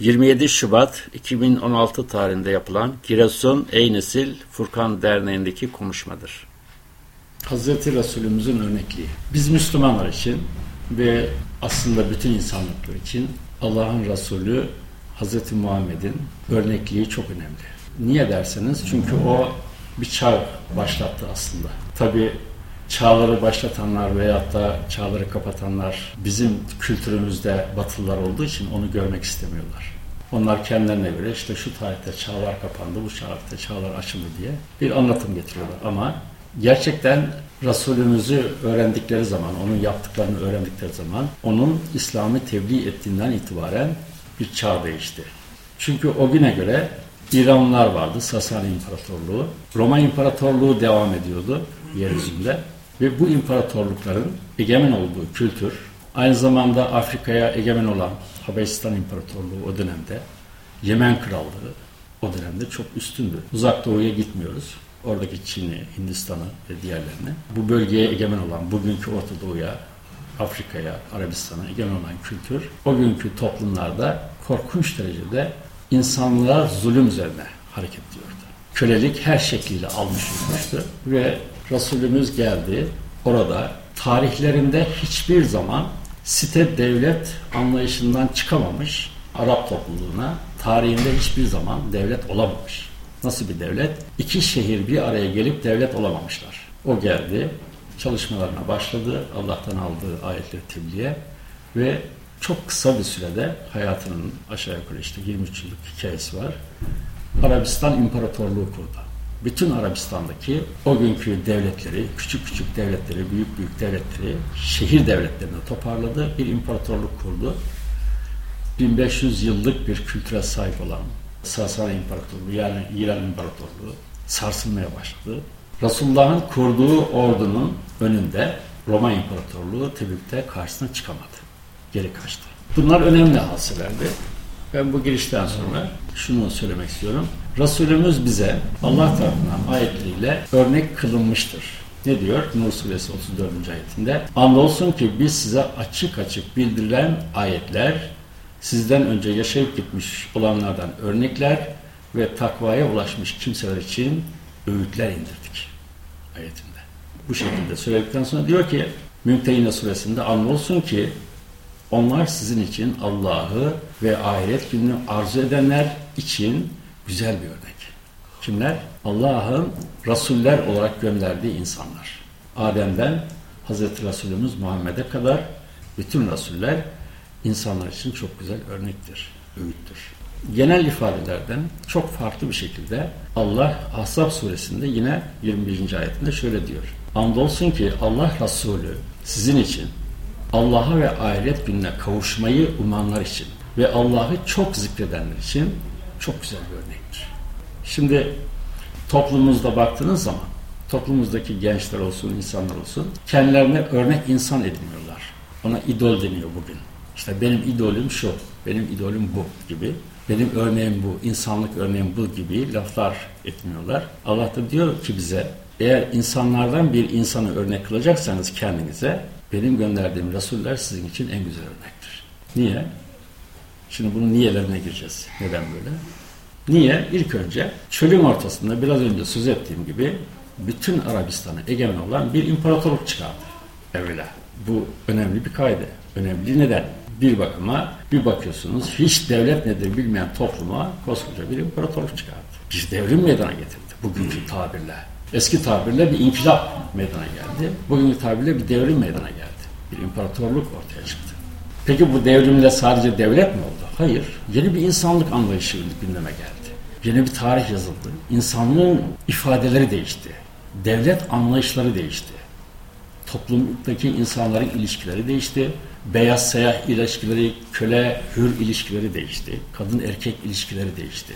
27 Şubat 2016 tarihinde yapılan Giresun Ey Nesil Furkan Derneği'ndeki konuşmadır. Hazreti Resulümüzün örnekliği. Biz Müslümanlar için ve aslında bütün insanlıklar için Allah'ın Resulü Hazreti Muhammed'in örnekliği çok önemli. Niye derseniz çünkü o bir çağ başlattı aslında. Tabi çağları başlatanlar veyahut da çağları kapatanlar bizim kültürümüzde batılılar olduğu için onu görmek istemiyorlar. Onlar kendilerine göre işte şu tarihte çağlar kapandı, bu tarihte çağlar açıldı diye bir anlatım getiriyorlar. Ama gerçekten Resulümüzü öğrendikleri zaman, onun yaptıklarını öğrendikleri zaman onun İslam'ı tebliğ ettiğinden itibaren bir çağ değişti. Çünkü o güne göre İranlılar vardı, Sasani İmparatorluğu. Roma İmparatorluğu devam ediyordu yeryüzünde. Ve bu imparatorlukların egemen olduğu kültür, aynı zamanda Afrika'ya egemen olan Habeşistan İmparatorluğu o dönemde, Yemen Krallığı o dönemde çok üstündü. Uzak Doğu'ya gitmiyoruz. Oradaki Çin'i, Hindistan'ı ve diğerlerini. Bu bölgeye egemen olan, bugünkü Orta Doğu'ya, Afrika'ya, Arabistan'a egemen olan kültür, o günkü toplumlarda korkunç derecede insanlığa zulüm üzerine hareket ediyordu. Kölelik her şekliyle almış olmuştu ve Resulümüz geldi. Orada tarihlerinde hiçbir zaman site devlet anlayışından çıkamamış Arap topluluğuna tarihinde hiçbir zaman devlet olamamış. Nasıl bir devlet? İki şehir bir araya gelip devlet olamamışlar. O geldi, çalışmalarına başladı. Allah'tan aldığı ayetleri tebliğe ve çok kısa bir sürede hayatının aşağı yukarı işte 23 yıllık hikayesi var. Arabistan İmparatorluğu kurdu. Bütün Arabistan'daki o günkü devletleri, küçük küçük devletleri, büyük büyük devletleri, şehir devletlerini toparladı. Bir imparatorluk kurdu. 1500 yıllık bir kültüre sahip olan Sasani İmparatorluğu yani İran İmparatorluğu sarsılmaya başladı. Resulullah'ın kurduğu ordunun önünde Roma İmparatorluğu Tebük'te karşısına çıkamadı geri kaçtı. Bunlar önemli hadiselerdi. Ben bu girişten sonra şunu söylemek istiyorum. Resulümüz bize Allah tarafından ayetleriyle örnek kılınmıştır. Ne diyor? Nur suresi 34. ayetinde. Andolsun ki biz size açık açık bildirilen ayetler, sizden önce yaşayıp gitmiş olanlardan örnekler ve takvaya ulaşmış kimseler için öğütler indirdik. Ayetinde. Bu şekilde söyledikten sonra diyor ki Mümtehine suresinde andolsun ki onlar sizin için Allah'ı ve ahiret gününü arzu edenler için güzel bir örnek. Kimler? Allah'ın Rasuller olarak gönderdiği insanlar. Adem'den Hazreti Resulümüz Muhammed'e kadar bütün Rasuller insanlar için çok güzel örnektir, öğüttür. Genel ifadelerden çok farklı bir şekilde Allah Ahzab suresinde yine 21. ayetinde şöyle diyor. Andolsun ki Allah Resulü sizin için Allah'a ve ahiret gününe kavuşmayı umanlar için ve Allah'ı çok zikredenler için çok güzel bir örnektir. Şimdi toplumumuzda baktığınız zaman toplumumuzdaki gençler olsun, insanlar olsun kendilerine örnek insan ediniyorlar. Ona idol deniyor bugün. İşte benim idolüm şu, benim idolüm bu gibi. Benim örneğim bu, insanlık örneğim bu gibi laflar etmiyorlar. Allah da diyor ki bize eğer insanlardan bir insanı örnek kılacaksanız kendinize benim gönderdiğim Resuller sizin için en güzel örnektir. Niye? Şimdi bunun niyelerine gireceğiz. Neden böyle? Niye? İlk önce çölün ortasında biraz önce söz ettiğim gibi bütün Arabistan'a egemen olan bir imparatorluk çıkardı evvela. Bu önemli bir kaydı. Önemli neden? Bir bakıma bir bakıyorsunuz hiç devlet nedir bilmeyen topluma koskoca bir imparatorluk çıkardı. Bir devrim meydana getirdi bugünkü tabirle. Eski tabirle bir inkılap meydana geldi. Bugünkü tabirle bir devrim meydana geldi. Bir imparatorluk ortaya çıktı. Peki bu devrimle sadece devlet mi oldu? Hayır. Yeni bir insanlık anlayışı gündeme geldi. Yeni bir tarih yazıldı. İnsanlığın ifadeleri değişti. Devlet anlayışları değişti. Toplumdaki insanların ilişkileri değişti. Beyaz siyah ilişkileri, köle hür ilişkileri değişti. Kadın erkek ilişkileri değişti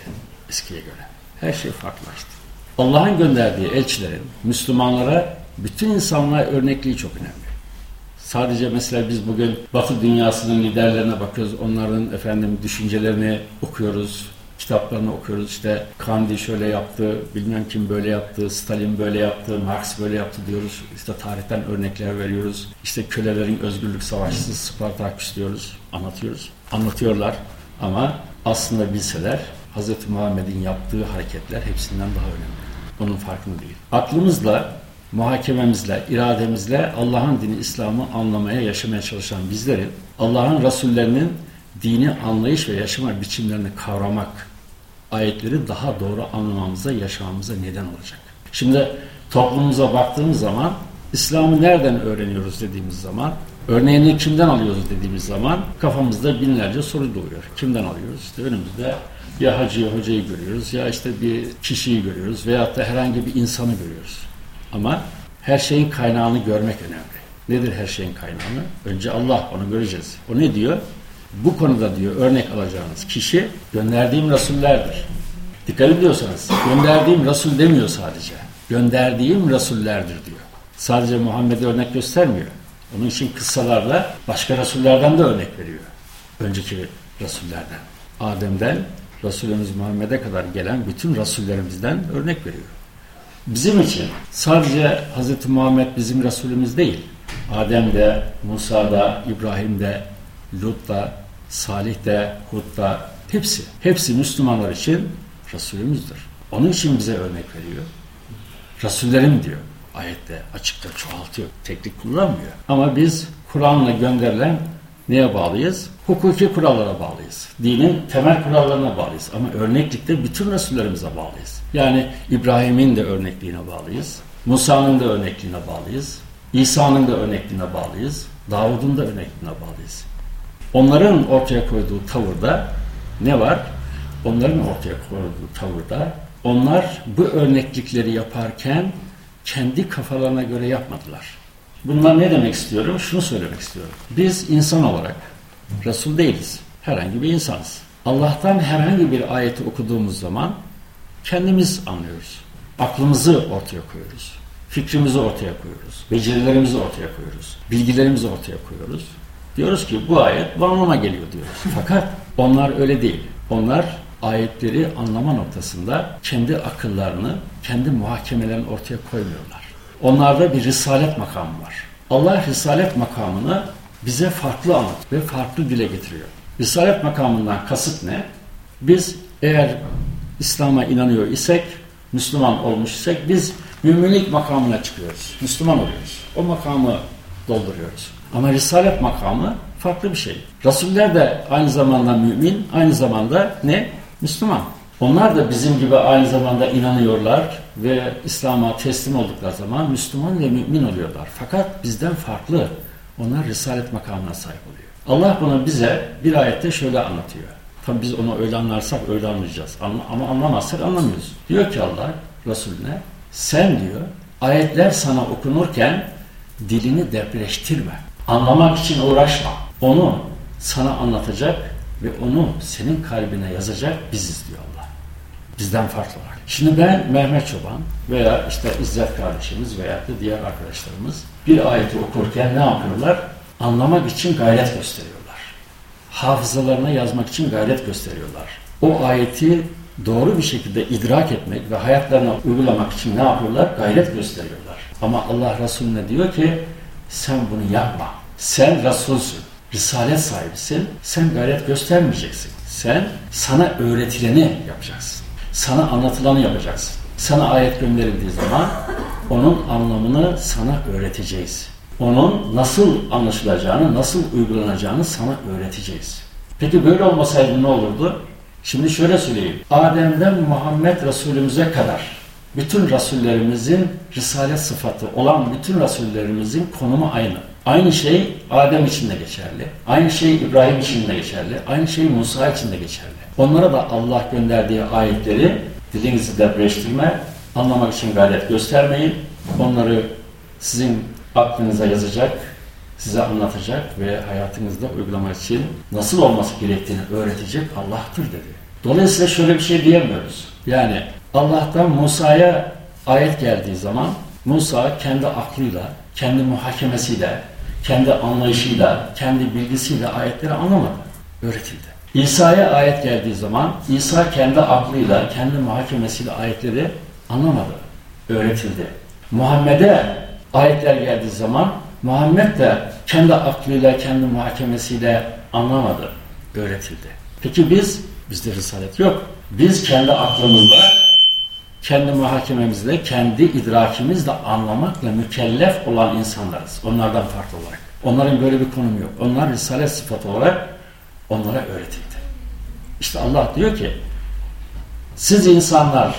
eskiye göre. Her şey farklılaştı. Allah'ın gönderdiği elçilerin Müslümanlara bütün insanlığa örnekliği çok önemli. Sadece mesela biz bugün Batı dünyasının liderlerine bakıyoruz. Onların efendim düşüncelerini okuyoruz. Kitaplarını okuyoruz. İşte Kandi şöyle yaptı, bilmem kim böyle yaptı, Stalin böyle yaptı, Marx böyle yaptı diyoruz. İşte tarihten örnekler veriyoruz. İşte kölelerin özgürlük savaşçısı Spartaküs diyoruz, anlatıyoruz. Anlatıyorlar ama aslında bilseler Hz. Muhammed'in yaptığı hareketler hepsinden daha önemli. Bunun farkında değil. Aklımızla, muhakememizle, irademizle Allah'ın dini İslam'ı anlamaya, yaşamaya çalışan bizlerin Allah'ın Resullerinin dini anlayış ve yaşama biçimlerini kavramak, ayetleri daha doğru anlamamıza, yaşamamıza neden olacak. Şimdi toplumumuza baktığımız zaman İslam'ı nereden öğreniyoruz dediğimiz zaman örneğini kimden alıyoruz dediğimiz zaman kafamızda binlerce soru doğuyor. Kimden alıyoruz? İşte önümüzde ya hacıyı, hocayı görüyoruz ya işte bir kişiyi görüyoruz veyahut da herhangi bir insanı görüyoruz. Ama her şeyin kaynağını görmek önemli. Nedir her şeyin kaynağını? Önce Allah onu göreceğiz. O ne diyor? Bu konuda diyor örnek alacağınız kişi gönderdiğim Resullerdir. Dikkat ediyorsanız gönderdiğim Resul demiyor sadece. Gönderdiğim Resullerdir diyor. Sadece Muhammed'e örnek göstermiyor. Onun için kıssalarla başka Resullerden de örnek veriyor. Önceki Resullerden. Adem'den Resulümüz Muhammed'e kadar gelen bütün Resullerimizden örnek veriyor. Bizim için sadece Hz. Muhammed bizim Resulümüz değil. Adem'de, Musa'da, İbrahim'de, Lut'ta, Salih'te, Hud'da hepsi. Hepsi Müslümanlar için Resulümüzdür. Onun için bize örnek veriyor. Resullerim diyor ayette açıkça çoğaltıyor. Teknik kullanmıyor. Ama biz Kur'an'la gönderilen neye bağlıyız? Hukuki kurallara bağlıyız. Dinin temel kurallarına bağlıyız. Ama örneklikte bütün Resullerimize bağlıyız. Yani İbrahim'in de örnekliğine bağlıyız. Musa'nın da örnekliğine bağlıyız. İsa'nın da örnekliğine bağlıyız. Davud'un da örnekliğine bağlıyız. Onların ortaya koyduğu tavırda ne var? Onların ortaya koyduğu tavırda onlar bu örneklikleri yaparken kendi kafalarına göre yapmadılar. Bunlar ne demek istiyorum? Şunu söylemek istiyorum. Biz insan olarak Resul değiliz. Herhangi bir insanız. Allah'tan herhangi bir ayeti okuduğumuz zaman kendimiz anlıyoruz. Aklımızı ortaya koyuyoruz. Fikrimizi ortaya koyuyoruz. Becerilerimizi ortaya koyuyoruz. Bilgilerimizi ortaya koyuyoruz. Diyoruz ki bu ayet bu anlama geliyor diyoruz. Fakat onlar öyle değil. Onlar ayetleri anlama noktasında kendi akıllarını, kendi muhakemelerini ortaya koymuyorlar. Onlarda bir risalet makamı var. Allah risalet makamını bize farklı anlat ve farklı dile getiriyor. Risalet makamından kasıt ne? Biz eğer İslam'a inanıyor isek, Müslüman olmuş isek biz müminlik makamına çıkıyoruz. Müslüman oluyoruz. O makamı dolduruyoruz. Ama Risalet makamı farklı bir şey. Resuller de aynı zamanda mümin, aynı zamanda ne? Müslüman. Onlar da bizim gibi aynı zamanda inanıyorlar ve İslam'a teslim oldukları zaman Müslüman ve mümin oluyorlar. Fakat bizden farklı. Onlar Risalet makamına sahip oluyor. Allah bunu bize bir ayette şöyle anlatıyor. Tabi biz onu öyle anlarsak öyle anlayacağız. Ama anlamazsak anlamıyoruz. Diyor ki Allah Resulüne sen diyor ayetler sana okunurken dilini depreştirme. Anlamak için uğraşma. Onu sana anlatacak ve onu senin kalbine yazacak biziz diyor Allah. Bizden farklı olarak. Şimdi ben Mehmet Çoban veya işte İzzet kardeşimiz veya da diğer arkadaşlarımız bir ayeti okurken ne yapıyorlar? Anlamak için gayret gösteriyorlar. Hafızalarına yazmak için gayret gösteriyorlar. O ayeti doğru bir şekilde idrak etmek ve hayatlarına uygulamak için ne yapıyorlar? Gayret gösteriyorlar. Ama Allah Resulüne diyor ki sen bunu yapma. Sen Resulsün. Risalet sahibisin. Sen gayret göstermeyeceksin. Sen sana öğretileni yapacaksın. Sana anlatılanı yapacaksın. Sana ayet gönderildiği zaman onun anlamını sana öğreteceğiz. Onun nasıl anlaşılacağını, nasıl uygulanacağını sana öğreteceğiz. Peki böyle olmasaydı ne olurdu? Şimdi şöyle söyleyeyim. Adem'den Muhammed Resulümüze kadar bütün Resullerimizin risalet sıfatı olan bütün Resullerimizin konumu aynı. Aynı şey Adem için de geçerli. Aynı şey İbrahim için de geçerli. Aynı şey Musa için de geçerli. Onlara da Allah gönderdiği ayetleri dilinizi depreştirme, anlamak için gayret göstermeyin. Onları sizin aklınıza yazacak, size anlatacak ve hayatınızda uygulamak için nasıl olması gerektiğini öğretecek Allah'tır dedi. Dolayısıyla şöyle bir şey diyemiyoruz. Yani Allah'tan Musa'ya ayet geldiği zaman Musa kendi aklıyla, kendi muhakemesiyle, kendi anlayışıyla, kendi bilgisiyle ayetleri anlamadı, öğretildi. İsa'ya ayet geldiği zaman İsa kendi aklıyla, kendi muhakemesiyle ayetleri anlamadı, öğretildi. Muhammed'e ayetler geldiği zaman Muhammed de kendi aklıyla, kendi muhakemesiyle anlamadı, öğretildi. Peki biz Bizde risalet yok. Biz kendi aklımızla, kendi muhakememizle, kendi idrakimizle anlamakla mükellef olan insanlarız. Onlardan farklı olarak. Onların böyle bir konumu yok. Onlar risalet sıfatı olarak onlara öğretildi. İşte Allah diyor ki siz insanlar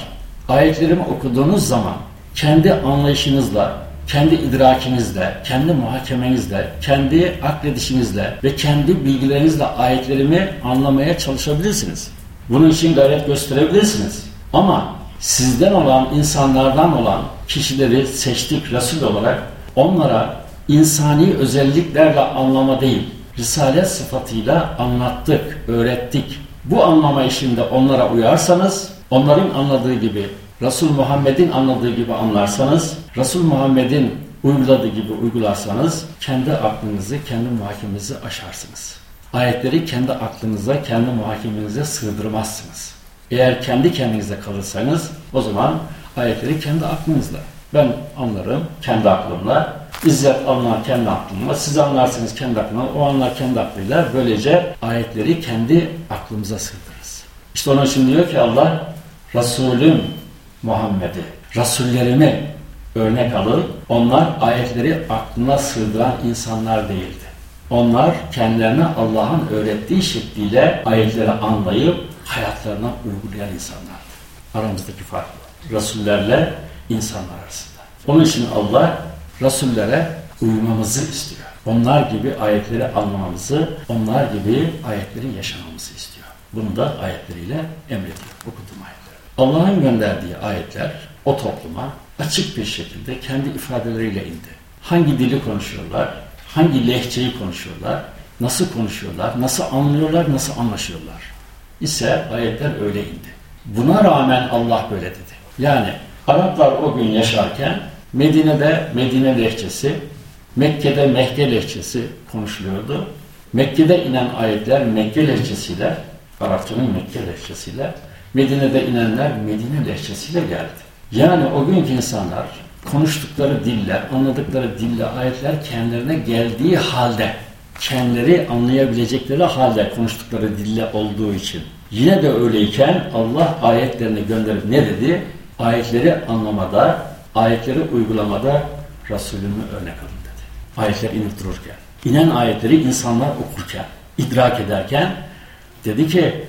ayetlerimi okuduğunuz zaman kendi anlayışınızla, kendi idrakinizle, kendi muhakemenizle, kendi akledişinizle ve kendi bilgilerinizle ayetlerimi anlamaya çalışabilirsiniz. Bunun için gayret gösterebilirsiniz. Ama sizden olan, insanlardan olan kişileri seçtik Resul olarak onlara insani özelliklerle anlama değil, Risalet sıfatıyla anlattık, öğrettik. Bu anlama işinde onlara uyarsanız, onların anladığı gibi, Resul Muhammed'in anladığı gibi anlarsanız, Resul Muhammed'in uyguladığı gibi uygularsanız, kendi aklınızı, kendi muhakemenizi aşarsınız. Ayetleri kendi aklınıza, kendi muhakemenize sığdırmazsınız. Eğer kendi kendinize kalırsanız, o zaman ayetleri kendi aklınızla. Ben anlarım kendi aklımla, İzzet anlar kendi aklımla, siz anlarsınız kendi aklına, o anlar kendi aklıyla. Böylece ayetleri kendi aklımıza sığdırırız. İşte onun için diyor ki Allah, Resulüm Muhammed'i, Resullerimi örnek alın. Onlar ayetleri aklına sığdıran insanlar değildi. Onlar kendilerine Allah'ın öğrettiği şekliyle ayetleri anlayıp hayatlarına uygulayan insanlardı. Aramızdaki fark bu. Resullerle insanlar arasında. Onun için Allah Resullere uymamızı istiyor. Onlar gibi ayetleri anlamamızı, onlar gibi ayetleri yaşamamızı istiyor. Bunu da ayetleriyle emrediyor, okuduğum ayetler. Allah'ın gönderdiği ayetler o topluma açık bir şekilde kendi ifadeleriyle indi. Hangi dili konuşuyorlar, hangi lehçeyi konuşuyorlar, nasıl konuşuyorlar, nasıl anlıyorlar, nasıl anlaşıyorlar ise ayetler öyle indi. Buna rağmen Allah böyle dedi. Yani Araplar o gün yaşarken Medine'de Medine lehçesi, Mekke'de Mekke lehçesi konuşuluyordu. Mekke'de inen ayetler Mekke lehçesiyle, Arapçanın Mekke lehçesiyle, Medine'de inenler Medine lehçesiyle geldi. Yani o günkü insanlar konuştukları dille, anladıkları dille ayetler kendilerine geldiği halde, kendileri anlayabilecekleri halde konuştukları dille olduğu için. Yine de öyleyken Allah ayetlerini gönderip ne dedi? Ayetleri anlamada, ayetleri uygulamada Resulümü örnek alın dedi. Ayetler inip dururken, inen ayetleri insanlar okurken, idrak ederken dedi ki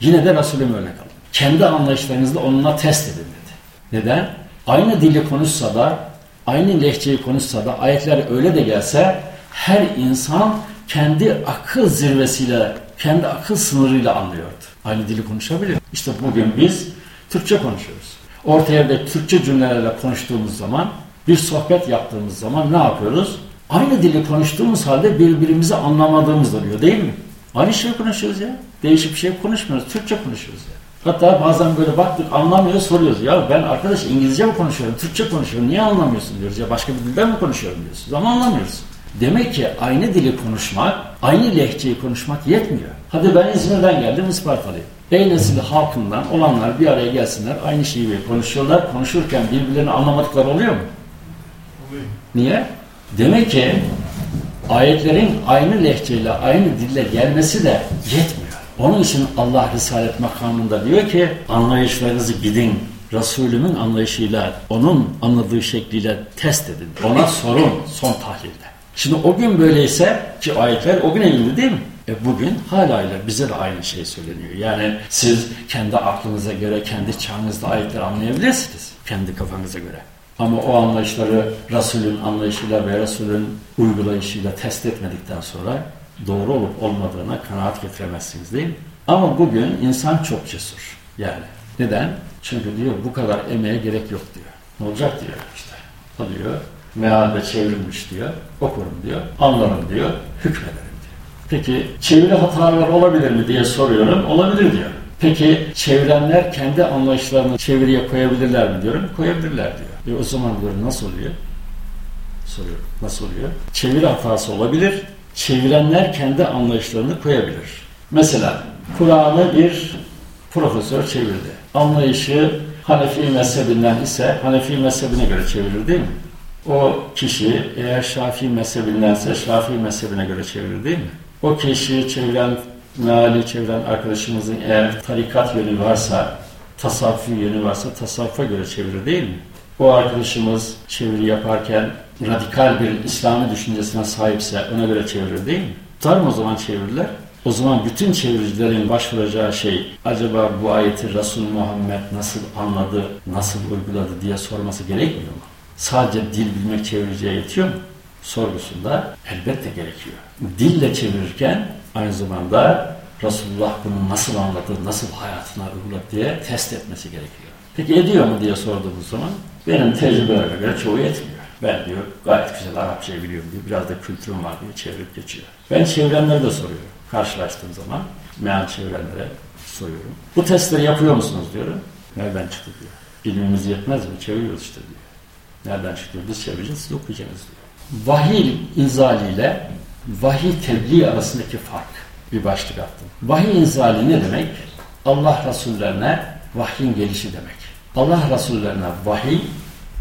yine de Resulümü örnek alın. Kendi anlayışlarınızla onunla test edin dedi. Neden? Aynı dili konuşsa da, aynı lehçeyi konuşsa da ayetler öyle de gelse her insan kendi akıl zirvesiyle, kendi akıl sınırıyla anlıyordu. Aynı dili konuşabilir. İşte bugün biz Türkçe konuşuyoruz ortaya da Türkçe cümlelerle konuştuğumuz zaman, bir sohbet yaptığımız zaman ne yapıyoruz? Aynı dili konuştuğumuz halde birbirimizi anlamadığımız oluyor değil mi? Aynı şey konuşuyoruz ya. Değişik bir şey konuşmuyoruz. Türkçe konuşuyoruz ya. Hatta bazen böyle baktık anlamıyor soruyoruz. Ya ben arkadaş İngilizce mi konuşuyorum, Türkçe konuşuyorum. Niye anlamıyorsun diyoruz. Ya başka bir dilden mi konuşuyorum diyorsunuz. Ama anlamıyoruz. Demek ki aynı dili konuşmak, aynı lehçeyi konuşmak yetmiyor. Hadi ben İzmir'den geldim Ispartalıyım. Bey nesili halkından olanlar bir araya gelsinler, aynı şeyi konuşuyorlar. Konuşurken birbirlerini anlamadıkları oluyor mu? Oluyor. Niye? Demek ki ayetlerin aynı lehçeyle, aynı dille gelmesi de yetmiyor. Onun için Allah Risalet makamında diyor ki anlayışlarınızı gidin Resulümün anlayışıyla, onun anladığı şekliyle test edin. Ona sorun son tahlilde. Şimdi o gün böyleyse ki ayetler o gün elinde değil mi? E bugün hala bize de aynı şey söyleniyor. Yani siz kendi aklınıza göre, kendi çağınızda ayetleri anlayabilirsiniz. Kendi kafanıza göre. Ama o anlayışları Resul'ün anlayışıyla ve Resul'ün uygulayışıyla test etmedikten sonra doğru olup olmadığına kanaat getiremezsiniz değil mi? Ama bugün insan çok cesur. Yani neden? Çünkü diyor bu kadar emeğe gerek yok diyor. Ne olacak diyor işte. O diyor mealde çevrilmiş diyor. Okurum diyor. Anlarım diyor. Hükmederim diyor. Peki çeviri hataları olabilir mi diye soruyorum. Olabilir diyor. Peki çevirenler kendi anlayışlarını çeviriye koyabilirler mi diyorum. Koyabilirler diyor. E o zaman diyor nasıl oluyor? Soruyorum. Nasıl oluyor? Çeviri hatası olabilir. Çevirenler kendi anlayışlarını koyabilir. Mesela Kur'an'ı bir profesör çevirdi. Anlayışı Hanefi mezhebinden ise Hanefi mezhebine göre çevirir değil mi? O kişi eğer Şafii mezhebindense Şafii mezhebine göre çevirir değil mi? O kişiyi çeviren meali çeviren arkadaşımızın eğer tarikat yönü varsa, tasavvufi yönü varsa tasavvufa göre çevirir değil mi? O arkadaşımız çeviri yaparken radikal bir İslami düşüncesine sahipse ona göre çevirir değil mi? Tutar mı o zaman çeviriler? O zaman bütün çeviricilerin başvuracağı şey acaba bu ayeti Resul Muhammed nasıl anladı, nasıl uyguladı diye sorması gerekmiyor mu? Sadece dil bilmek çeviriciye yetiyor mu? Sorgusunda elbette gerekiyor. Dille çevirirken aynı zamanda Resulullah bunu nasıl anladı, nasıl hayatına uyguladı diye test etmesi gerekiyor. Peki ediyor mu diye sorduğumuz zaman benim tecrübelerime göre çoğu etmiyor. Ben diyor gayet güzel Arapçayı biliyorum diyor. Biraz da kültürüm var diye çevirip geçiyor. Ben çevirenleri de soruyorum. Karşılaştığım zaman meal çevirenlere soruyorum. Bu testleri yapıyor musunuz diyorum. Nereden çıktı diyor. İlmimiz yetmez mi? Çeviriyoruz işte diyor. Nereden çıktı? Biz çevireceğiz, siz okuyacaksınız diyor. Vahiy inzaliyle vahiy tebliğ arasındaki fark bir başlık attım. Vahiy inzali ne demek? Allah Resullerine vahyin gelişi demek. Allah Resullerine vahiy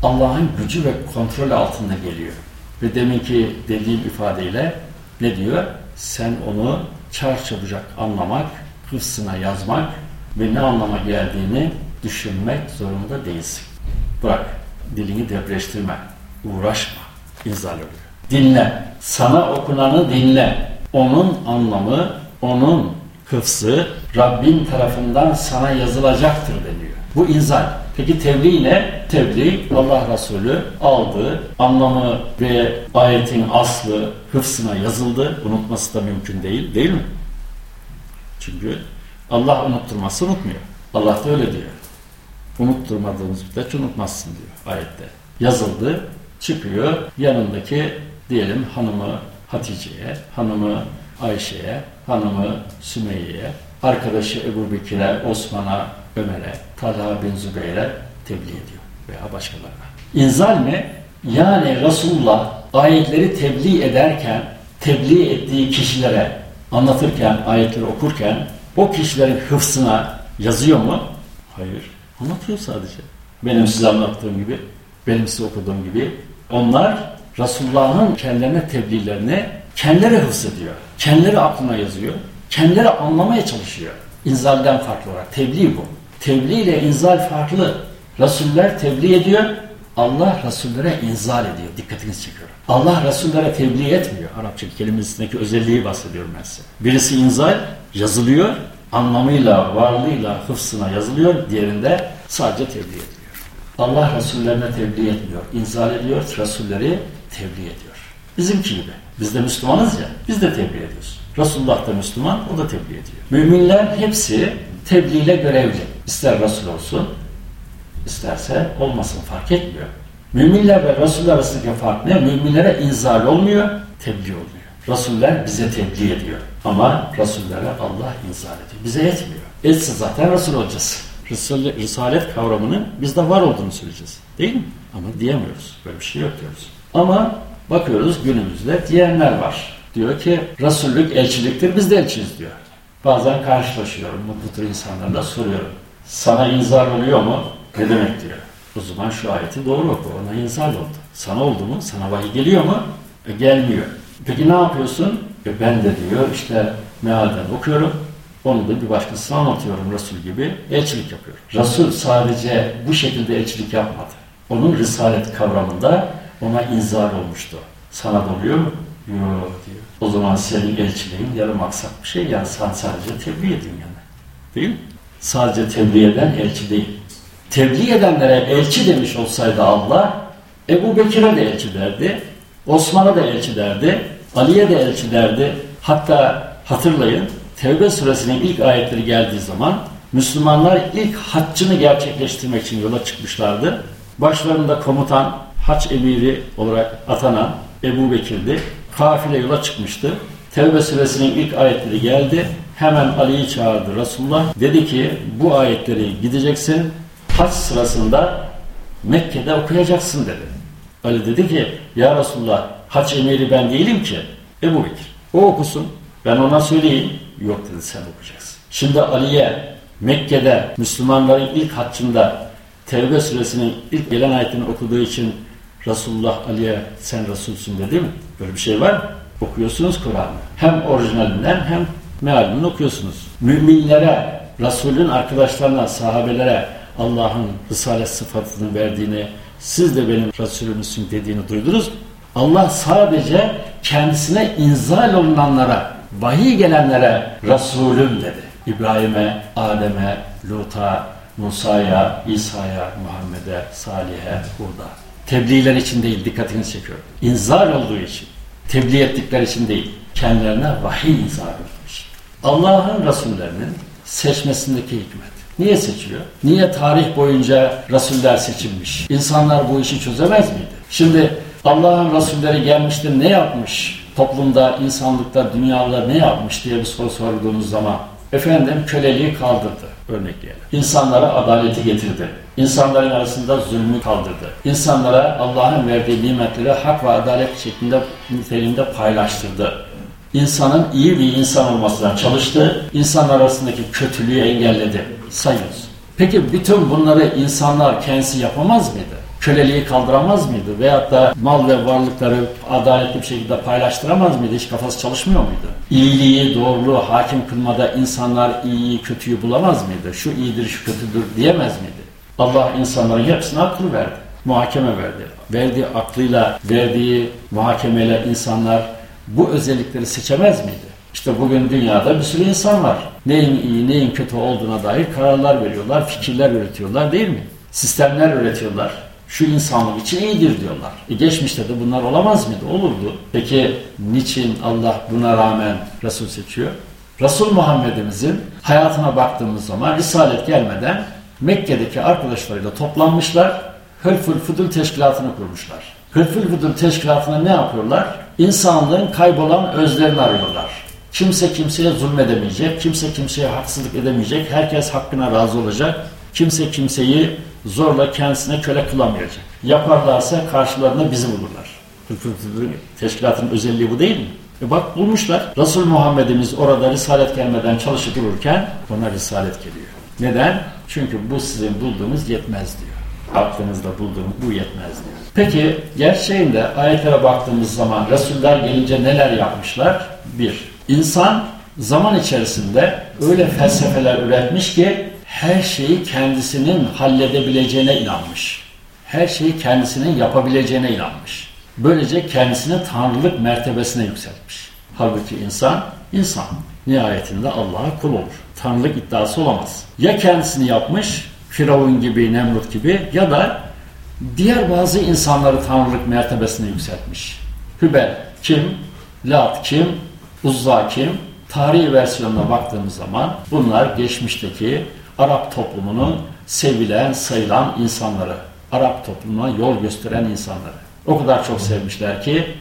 Allah'ın gücü ve kontrol altında geliyor. Ve deminki dediğim ifadeyle ne diyor? Sen onu çarçabucak anlamak, hıfsına yazmak ve ne anlama geldiğini düşünmek zorunda değilsin. Bırak, dilini depreştirme, uğraşma, inzal oluyor. Dinle, sana okunanı dinle. Onun anlamı, onun hıfsı Rabbin tarafından sana yazılacaktır deniyor. Bu inzal. Peki tebliğ ne? Tebliğ Allah Resulü aldı, anlamı ve ayetin aslı hıfsına yazıldı. Unutması da mümkün değil, değil mi? Çünkü Allah unutturması unutmuyor. Allah da öyle diyor. Unutturmadığınız müddetçe unutmazsın diyor ayette. Yazıldı, çıkıyor yanındaki diyelim hanımı Hatice'ye, hanımı Ayşe'ye, hanımı Sümeyye'ye, arkadaşı Ebu Bekir'e, Osman'a, Ömer'e, Talha bin Zübeyir'e tebliğ ediyor veya başkalarına. İnzal mi? Yani Resulullah ayetleri tebliğ ederken, tebliğ ettiği kişilere anlatırken, ayetleri okurken o kişilerin hıfsına yazıyor mu? Hayır. Anlatıyor sadece. Benim size anlattığım gibi, benim size okuduğum gibi. Onlar Resulullah'ın kendilerine tebliğlerini kendileri hıfzediyor. Kendileri aklına yazıyor. Kendileri anlamaya çalışıyor. İnzalden farklı olarak. Tebliğ bu. Tebliğ ile inzal farklı. Resuller tebliğ ediyor. Allah Resullere inzal ediyor. Dikkatinizi çekiyorum. Allah Resullere tebliğ etmiyor. Arapça kelimesindeki özelliği bahsediyorum ben size. Birisi inzal yazılıyor. Anlamıyla, varlığıyla, hıfsına yazılıyor. Diğerinde sadece tebliğ ediliyor. Allah Resullerine tebliğ etmiyor. İnzal ediyor. Resulleri tebliğ ediyor. Bizimki gibi. Biz de Müslümanız ya. Biz de tebliğ ediyoruz. Resulullah da Müslüman. O da tebliğ ediyor. Müminler hepsi tebliğle görevli. İster Resul olsun, isterse olmasın fark etmiyor. Müminler ve Resuller arasındaki fark ne? Müminlere inzal olmuyor, tebliğ oluyor. Resuller bize tebliğ ediyor. Ama Resullere Allah inzal ediyor. Bize yetmiyor. Etse zaten Resul olacağız. Risalet kavramının bizde var olduğunu söyleyeceğiz. Değil mi? Ama diyemiyoruz. Böyle bir şey yok diyoruz. Ama bakıyoruz günümüzde diyenler var. Diyor ki Resullük elçiliktir, biz de elçiyiz diyor. Bazen karşılaşıyorum bu tür insanlarla soruyorum. Sana inzal oluyor mu? Ne demek diyor. O zaman şu ayeti doğru oku. Ona inzal oldu. Sana oldu mu? Sana vahiy geliyor mu? E, gelmiyor. Peki ne yapıyorsun? E, ben de diyor işte mealden okuyorum. Onu da bir başkasına anlatıyorum Resul gibi. Elçilik yapıyorum. Resul sadece bu şekilde elçilik yapmadı. Onun risalet kavramında ona inzal olmuştu. Sana da oluyor mu? Yok diyor. O zaman senin elçiliğin yarım aksak bir şey. Yani sen sadece tebliğ edin yani. Değil mi? Sadece tebliğ eden elçi değil. Tebliğ edenlere elçi demiş olsaydı Allah, Ebu Bekir'e de elçi derdi, Osman'a da elçi derdi, Ali'ye de elçi derdi. Hatta hatırlayın, Tevbe suresinin ilk ayetleri geldiği zaman Müslümanlar ilk haccını gerçekleştirmek için yola çıkmışlardı. Başlarında komutan, haç emiri olarak atanan Ebu Bekir'di. Kafile yola çıkmıştı. Tevbe suresinin ilk ayetleri geldi. Hemen Ali'yi çağırdı Resulullah. Dedi ki bu ayetleri gideceksin. Haç sırasında Mekke'de okuyacaksın dedi. Ali dedi ki ya Resulullah haç emiri ben değilim ki. Ebu Bekir. O okusun. Ben ona söyleyeyim. Yok dedi sen okuyacaksın. Şimdi Ali'ye Mekke'de Müslümanların ilk haccında Tevbe suresinin ilk gelen ayetini okuduğu için Resulullah Ali'ye sen Resulsün dedi mi? Böyle bir şey var mı? Okuyorsunuz Kur'an'ı. Hem orijinalinden hem Mealini okuyorsunuz. Müminlere, Resulün arkadaşlarına, sahabelere Allah'ın Risalet sıfatını verdiğini, siz de benim Resulümüzsün dediğini duydunuz. Allah sadece kendisine inzal olunanlara, vahiy gelenlere Resulüm dedi. İbrahim'e, Adem'e, Lut'a, Musa'ya, İsa'ya, Muhammed'e, Salih'e, burada. Tebliğler için değil, dikkatini çekiyorum. İnzal olduğu için, tebliğ ettikleri için değil, kendilerine vahiy olduğu için. Allah'ın Resullerinin seçmesindeki hikmet. Niye seçiyor? Niye tarih boyunca Resuller seçilmiş? İnsanlar bu işi çözemez miydi? Şimdi Allah'ın Resulleri gelmiştir ne yapmış? Toplumda, insanlıkta, dünyada ne yapmış diye bir soru sorduğunuz zaman efendim köleliği kaldırdı örnekleyelim. İnsanlara adaleti getirdi. İnsanların arasında zulmü kaldırdı. İnsanlara Allah'ın verdiği nimetleri hak ve adalet şeklinde niteliğinde paylaştırdı. İnsanın iyi bir insan olmasına çalıştı. İnsanlar arasındaki kötülüğü engelledi. Sayıyoruz. Peki bütün bunları insanlar kendisi yapamaz mıydı? Köleliği kaldıramaz mıydı? Veyahut da mal ve varlıkları adaletli bir şekilde paylaştıramaz mıydı? Hiç kafası çalışmıyor muydu? İyiliği, doğruluğu hakim kılmada insanlar iyiyi, kötüyü bulamaz mıydı? Şu iyidir, şu kötüdür diyemez miydi? Allah insanların hepsine akıl verdi. Muhakeme verdi. Verdiği aklıyla, verdiği muhakemeyle insanlar bu özellikleri seçemez miydi? İşte bugün dünyada bir sürü insan var. Neyin iyi, neyin kötü olduğuna dair kararlar veriyorlar, fikirler üretiyorlar değil mi? Sistemler üretiyorlar. Şu insanlık için iyidir diyorlar. E geçmişte de bunlar olamaz mıydı? Olurdu. Peki niçin Allah buna rağmen Resul seçiyor? Resul Muhammed'imizin hayatına baktığımız zaman Risalet gelmeden Mekke'deki arkadaşlarıyla toplanmışlar. Hılful Fudul Teşkilatı'nı kurmuşlar. Hılful Fudul Teşkilatı'na ne yapıyorlar? İnsanlığın kaybolan özlerini arıyorlar. Kimse kimseye zulmedemeyecek, kimse kimseye haksızlık edemeyecek, herkes hakkına razı olacak, kimse kimseyi zorla kendisine köle kılamayacak. Yaparlarsa karşılarına bizi bulurlar. Teşkilatın özelliği bu değil mi? E bak bulmuşlar. Resul Muhammed'imiz orada risalet gelmeden çalışıp dururken ona risalet geliyor. Neden? Çünkü bu sizin bulduğunuz yetmez diyor. Aklınızda bulduğunuz bu yetmez diyor. Peki gerçeğinde ayetlere baktığımız zaman Resuller gelince neler yapmışlar? Bir, insan zaman içerisinde öyle felsefeler üretmiş ki her şeyi kendisinin halledebileceğine inanmış. Her şeyi kendisinin yapabileceğine inanmış. Böylece kendisini tanrılık mertebesine yükseltmiş. Halbuki insan, insan. Nihayetinde Allah'a kul olur. Tanrılık iddiası olamaz. Ya kendisini yapmış, Firavun gibi, Nemrut gibi ya da diğer bazı insanları tanrılık mertebesine yükseltmiş. Hübel kim? Lat kim? Uzza kim? Tarihi versiyonuna baktığımız zaman bunlar geçmişteki Arap toplumunun sevilen, sayılan insanları. Arap toplumuna yol gösteren insanları. O kadar çok sevmişler ki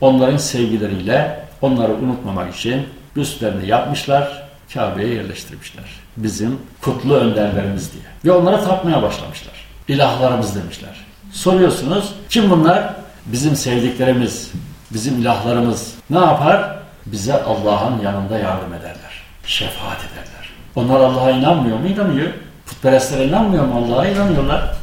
onların sevgileriyle onları unutmamak için üstlerini yapmışlar, Kabe'ye yerleştirmişler. Bizim kutlu önderlerimiz diye. Ve onlara tapmaya başlamışlar. İlahlarımız demişler. Soruyorsunuz, kim bunlar? Bizim sevdiklerimiz, bizim ilahlarımız. Ne yapar? Bize Allah'ın yanında yardım ederler. Şefaat ederler. Onlar Allah'a inanmıyor mu? İnanıyor. Putperestlere inanmıyor mu? Allah'a inanıyorlar.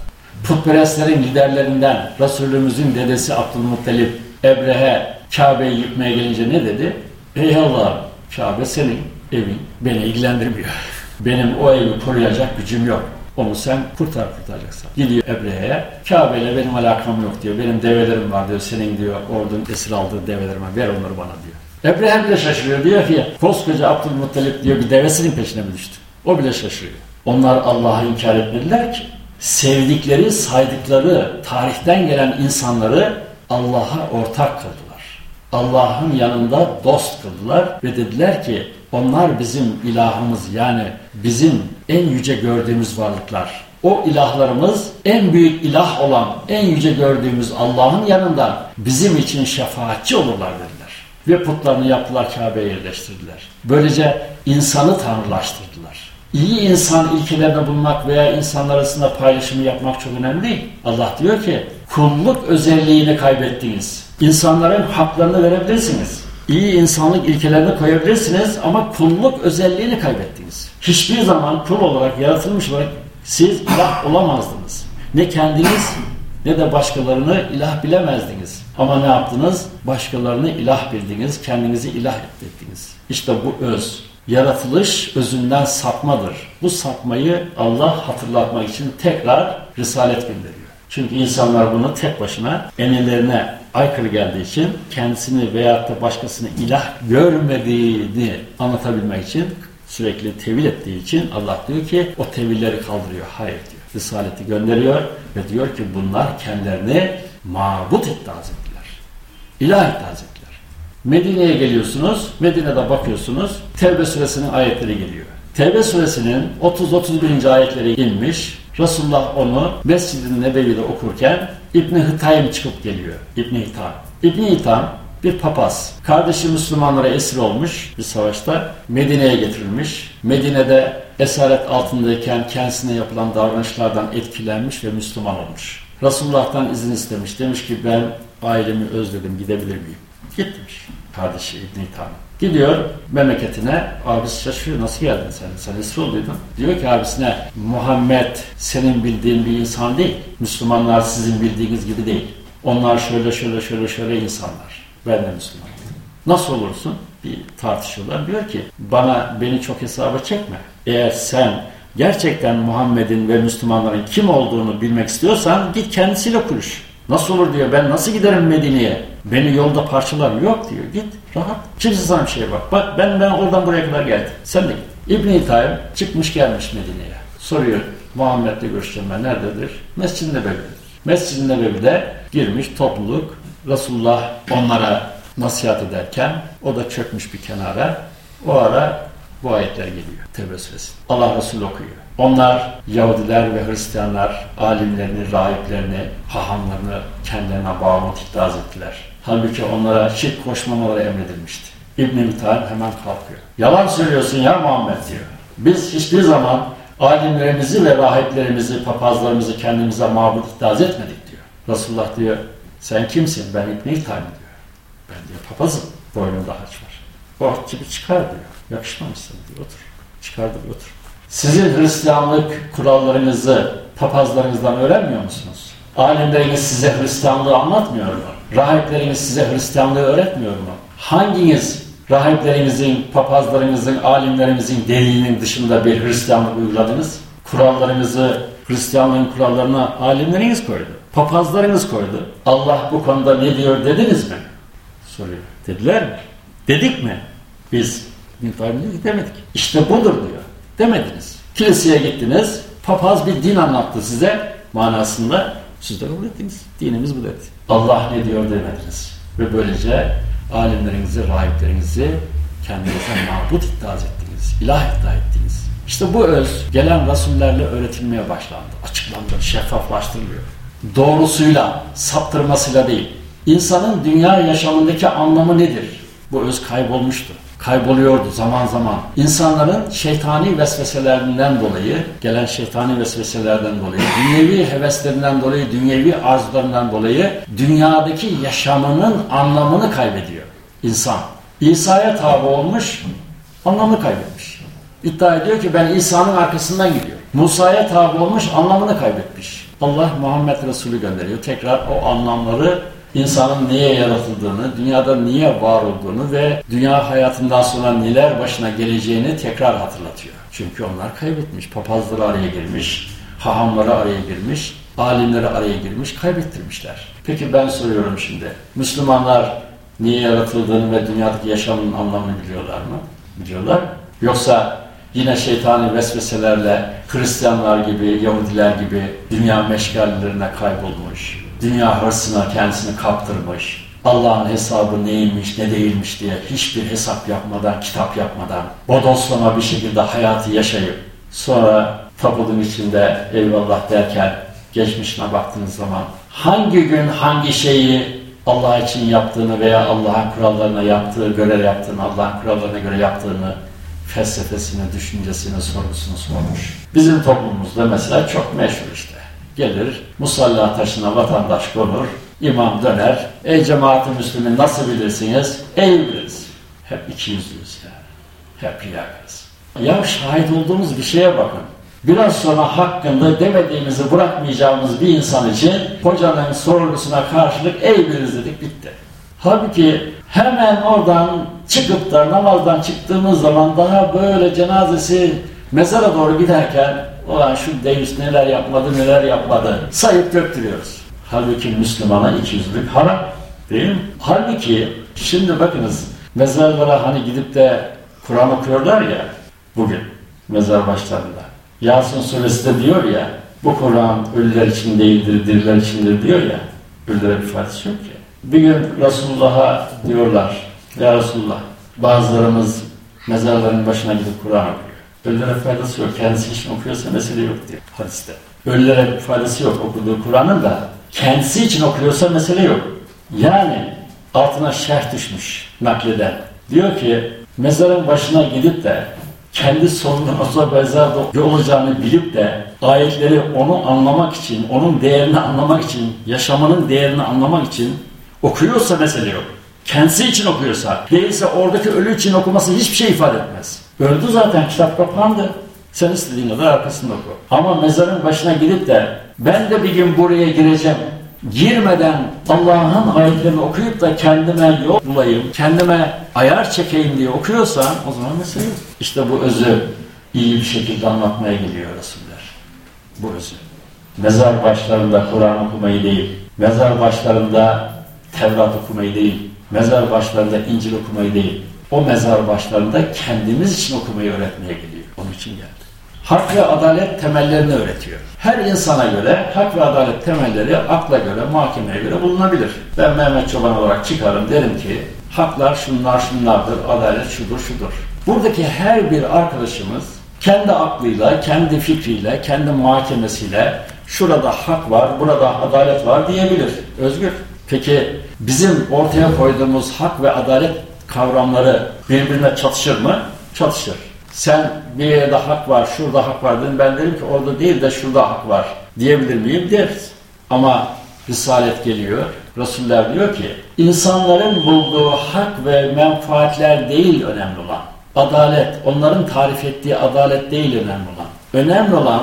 Putperestlerin liderlerinden Resulümüzün dedesi Abdülmuttalip Ebrehe Kabe'yi yıkmaya gelince ne dedi? Ey Allah Kabe senin evin beni ilgilendirmiyor. Benim o evi koruyacak gücüm yok. Onu sen kurtar kurtaracaksın. Gidiyor Ebrehe'ye. Kabe ile benim alakam yok diyor. Benim develerim var diyor. Senin diyor ordun esir aldığı develerime ver onları bana diyor. Ebrehe bile şaşırıyor. Diyor ki koskoca Abdülmuttalip diyor bir devesinin peşine mi düştü? O bile şaşırıyor. Onlar Allah'ı inkar etmediler ki. Sevdikleri, saydıkları, tarihten gelen insanları Allah'a ortak kıldılar. Allah'ın yanında dost kıldılar ve dediler ki onlar bizim ilahımız yani bizim en yüce gördüğümüz varlıklar. O ilahlarımız en büyük ilah olan, en yüce gördüğümüz Allah'ın yanında bizim için şefaatçi olurlar dediler ve putlarını yaptılar Kabe'ye yerleştirdiler. Böylece insanı tanrılaştırdılar. İyi insan ilkelerine bulmak veya insanlar arasında paylaşımı yapmak çok önemli değil. Allah diyor ki kulluk özelliğini kaybettiniz. İnsanların haklarını verebilirsiniz. İyi insanlık ilkelerini koyabilirsiniz ama kulluk özelliğini kaybettiniz. Hiçbir zaman kul olarak yaratılmış olarak siz ilah olamazdınız. Ne kendiniz ne de başkalarını ilah bilemezdiniz. Ama ne yaptınız? Başkalarını ilah bildiniz, kendinizi ilah ettiniz. İşte bu öz. yaratılış özünden sapmadır. Bu sapmayı Allah hatırlatmak için tekrar Risalet gönderiyor. Çünkü insanlar bunu tek başına enelerine aykırı geldiği için kendisini veyahut da başkasını ilah görmediğini anlatabilmek için sürekli tevil ettiği için Allah diyor ki o tevilleri kaldırıyor. Hayır diyor. Risaleti gönderiyor ve diyor ki bunlar kendilerini mabut iddiaz ettiler. İlah iddiaz ettiler. Medine'ye geliyorsunuz. Medine'de bakıyorsunuz. Tevbe suresinin ayetleri geliyor. Tevbe suresinin 30-31. ayetleri inmiş. Resulullah onu Mescid-i Nebevi'de okurken İbni Hıtaym çıkıp geliyor. İbni Hitam. İbni Hitam bir papaz. Kardeşi Müslümanlara esir olmuş bir savaşta. Medine'ye getirilmiş. Medine'de esaret altındayken kendisine yapılan davranışlardan etkilenmiş ve Müslüman olmuş. Resulullah'tan izin istemiş. Demiş ki ben ailemi özledim gidebilir miyim? Gitmiş kardeşi İbn-i Gidiyor memleketine. Abisi şaşırıyor. Nasıl geldin sen? Sen esir olduydun. Diyor ki abisine Muhammed senin bildiğin bir insan değil. Müslümanlar sizin bildiğiniz gibi değil. Onlar şöyle şöyle şöyle şöyle insanlar. Ben de Müslümanım. Nasıl olursun? Bir tartışıyorlar. Diyor ki bana beni çok hesaba çekme. Eğer sen gerçekten Muhammed'in ve Müslümanların kim olduğunu bilmek istiyorsan git kendisiyle konuş. Nasıl olur diyor ben nasıl giderim Medine'ye? Beni yolda parçalar yok diyor. Git rahat. Kimse sana bir şey bak. Bak ben ben oradan buraya kadar geldim. Sen de git. İbn-i çıkmış gelmiş Medine'ye. Soruyor Muhammed'le görüşeceğim ben nerededir? Mescid-i Nebevi'dedir. Mescid-i Nebevi'de girmiş topluluk. Resulullah onlara nasihat ederken o da çökmüş bir kenara. O ara bu ayetler geliyor. Tevbe suresi. Allah Resulü okuyor. Onlar Yahudiler ve Hristiyanlar alimlerini, rahiplerini, hahamlarını kendilerine bağımlı iddiaz ettiler. Halbuki onlara şirk koşmamaları emredilmişti. İbn-i hemen kalkıyor. Yalan söylüyorsun ya Muhammed diyor. Biz hiçbir zaman alimlerimizi ve rahiplerimizi, papazlarımızı kendimize mabut iddiaz etmedik diyor. Resulullah diyor, sen kimsin? Ben İbn-i diyor. Ben diyor papazım. Boynunda haç var. O gibi çıkar diyor. Yakışmamışsın diyor. Otur. Çıkardı otur. Sizin Hristiyanlık kurallarınızı papazlarınızdan öğrenmiyor musunuz? Alimleriniz size Hristiyanlığı anlatmıyor mu? Rahipleriniz size Hristiyanlığı öğretmiyor mu? Hanginiz rahiplerinizin, papazlarınızın, alimlerimizin delinin dışında bir Hristiyanlık uyguladınız? Kurallarınızı, Hristiyanlığın kurallarına alimleriniz koydu. Papazlarınız koydu. Allah bu konuda ne diyor dediniz mi? Soruyor. Dediler mi? Dedik mi? Biz Newton'u demedik. İşte budur diyor. Demediniz. Kiliseye gittiniz. Papaz bir din anlattı size manasında. Siz de kabul ettiniz. Dinimiz bu dedi. Allah ne diyor demediniz. Ve böylece alimlerinizi, rahiplerinizi kendinize mabut iddia ettiniz. İlah iddia ettiniz. İşte bu öz gelen rasullerle öğretilmeye başlandı. Açıklandı, şeffaflaştırılıyor. Doğrusuyla, saptırmasıyla değil. İnsanın dünya yaşamındaki anlamı nedir? Bu öz kaybolmuştu kayboluyordu zaman zaman. İnsanların şeytani vesveselerinden dolayı, gelen şeytani vesveselerden dolayı, dünyevi heveslerinden dolayı, dünyevi arzularından dolayı dünyadaki yaşamının anlamını kaybediyor insan. İsa'ya tabi olmuş, anlamını kaybetmiş. İddia ediyor ki ben İsa'nın arkasından gidiyorum. Musa'ya tabi olmuş, anlamını kaybetmiş. Allah Muhammed Resulü gönderiyor. Tekrar o anlamları insanın niye yaratıldığını, dünyada niye var olduğunu ve dünya hayatından sonra neler başına geleceğini tekrar hatırlatıyor. Çünkü onlar kaybetmiş. Papazları araya girmiş, hahamları araya girmiş, alimleri araya girmiş, kaybettirmişler. Peki ben soruyorum şimdi. Müslümanlar niye yaratıldığını ve dünyadaki yaşamın anlamını biliyorlar mı? Biliyorlar. Yoksa yine şeytani vesveselerle Hristiyanlar gibi, Yahudiler gibi dünya meşgallerine kaybolmuş, dünya hırsına kendisini kaptırmış, Allah'ın hesabı neymiş ne değilmiş diye hiçbir hesap yapmadan, kitap yapmadan, bodoslama bir şekilde hayatı yaşayıp sonra tabutun içinde eyvallah derken geçmişine baktığınız zaman hangi gün hangi şeyi Allah için yaptığını veya Allah'ın kurallarına yaptığı, göre yaptığını, Allah'ın kurallarına göre yaptığını felsefesini, düşüncesini, sorgusunu sormuş. Bizim toplumumuzda mesela çok meşhur işte. Gelir, musalla taşına vatandaş konur, imam döner. Ey cemaat-i müslümin nasıl bilirsiniz? Ey biliriz. Hep iki yüzlüyüz yani. Hep riyakarız. Ya şahit olduğumuz bir şeye bakın. Biraz sonra hakkında demediğimizi bırakmayacağımız bir insan için hocanın sorgusuna karşılık ey biliriz dedik bitti. Halbuki Hemen oradan çıkıp da namazdan çıktığımız zaman daha böyle cenazesi mezara doğru giderken olan şu Deus neler yapmadı neler yapmadı sayıp döktürüyoruz. Halbuki Müslümana iki yüzlük haram değil mi? Halbuki şimdi bakınız mezarlara hani gidip de Kur'an okuyorlar ya bugün mezar başlarında. Yasin suresi de diyor ya bu Kur'an ölüler için değildir, diriler içindir diyor ya. Ölülere bir faydası yok ki. Bir gün Resulullah'a diyorlar Ya Resulullah bazılarımız mezarların başına gidip Kur'an okuyor. Ölülere faydası yok. Kendisi için okuyorsa mesele yok diyor hadiste. Ölülere faydası yok okuduğu Kur'an'ın da kendisi için okuyorsa mesele yok. Yani altına şerh düşmüş nakleden. Diyor ki mezarın başına gidip de kendi sonunun nasıl benzer olacağını bilip de ayetleri onu anlamak için, onun değerini anlamak için, yaşamanın değerini anlamak için okuyorsa mesele yok. Kendisi için okuyorsa, değilse oradaki ölü için okuması hiçbir şey ifade etmez. Öldü zaten, kitap kapandı. Sen istediğin kadar arkasında oku. Ama mezarın başına gidip de ben de bir gün buraya gireceğim, girmeden Allah'ın ayetlerini okuyup da kendime yol bulayım, kendime ayar çekeyim diye okuyorsan o zaman mesele yok. İşte bu özü iyi bir şekilde anlatmaya geliyor Resuller. Bu özü. Mezar başlarında Kur'an okumayı değil, mezar başlarında Tevrat okumayı değil, mezar başlarında İncil okumayı değil, o mezar başlarında kendimiz için okumayı öğretmeye geliyor. Onun için geldi. Hak ve adalet temellerini öğretiyor. Her insana göre hak ve adalet temelleri akla göre, mahkemeye göre bulunabilir. Ben Mehmet Çoban olarak çıkarım derim ki haklar şunlar şunlardır, adalet şudur şudur. Buradaki her bir arkadaşımız kendi aklıyla, kendi fikriyle, kendi mahkemesiyle şurada hak var, burada adalet var diyebilir. Özgür. Peki bizim ortaya koyduğumuz hak ve adalet kavramları birbirine çatışır mı? Çatışır. Sen bir yerde hak var, şurada hak var dedin. Ben derim ki orada değil de şurada hak var diyebilir miyim? Deriz. Ama Risalet geliyor. Resuller diyor ki insanların bulduğu hak ve menfaatler değil önemli olan. Adalet, onların tarif ettiği adalet değil önemli olan. Önemli olan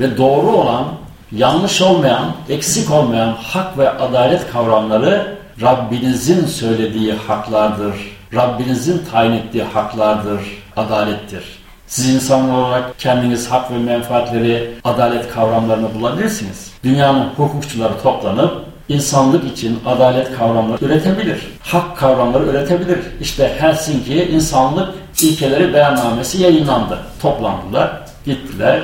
ve doğru olan, yanlış olmayan, eksik olmayan hak ve adalet kavramları Rabbinizin söylediği haklardır. Rabbinizin tayin ettiği haklardır, adalettir. Siz insan olarak kendiniz hak ve menfaatleri, adalet kavramlarını bulabilirsiniz. Dünyanın hukukçuları toplanıp insanlık için adalet kavramları üretebilir. Hak kavramları üretebilir. İşte Helsinki insanlık ilkeleri beyannamesi yayınlandı. Toplandılar, gittiler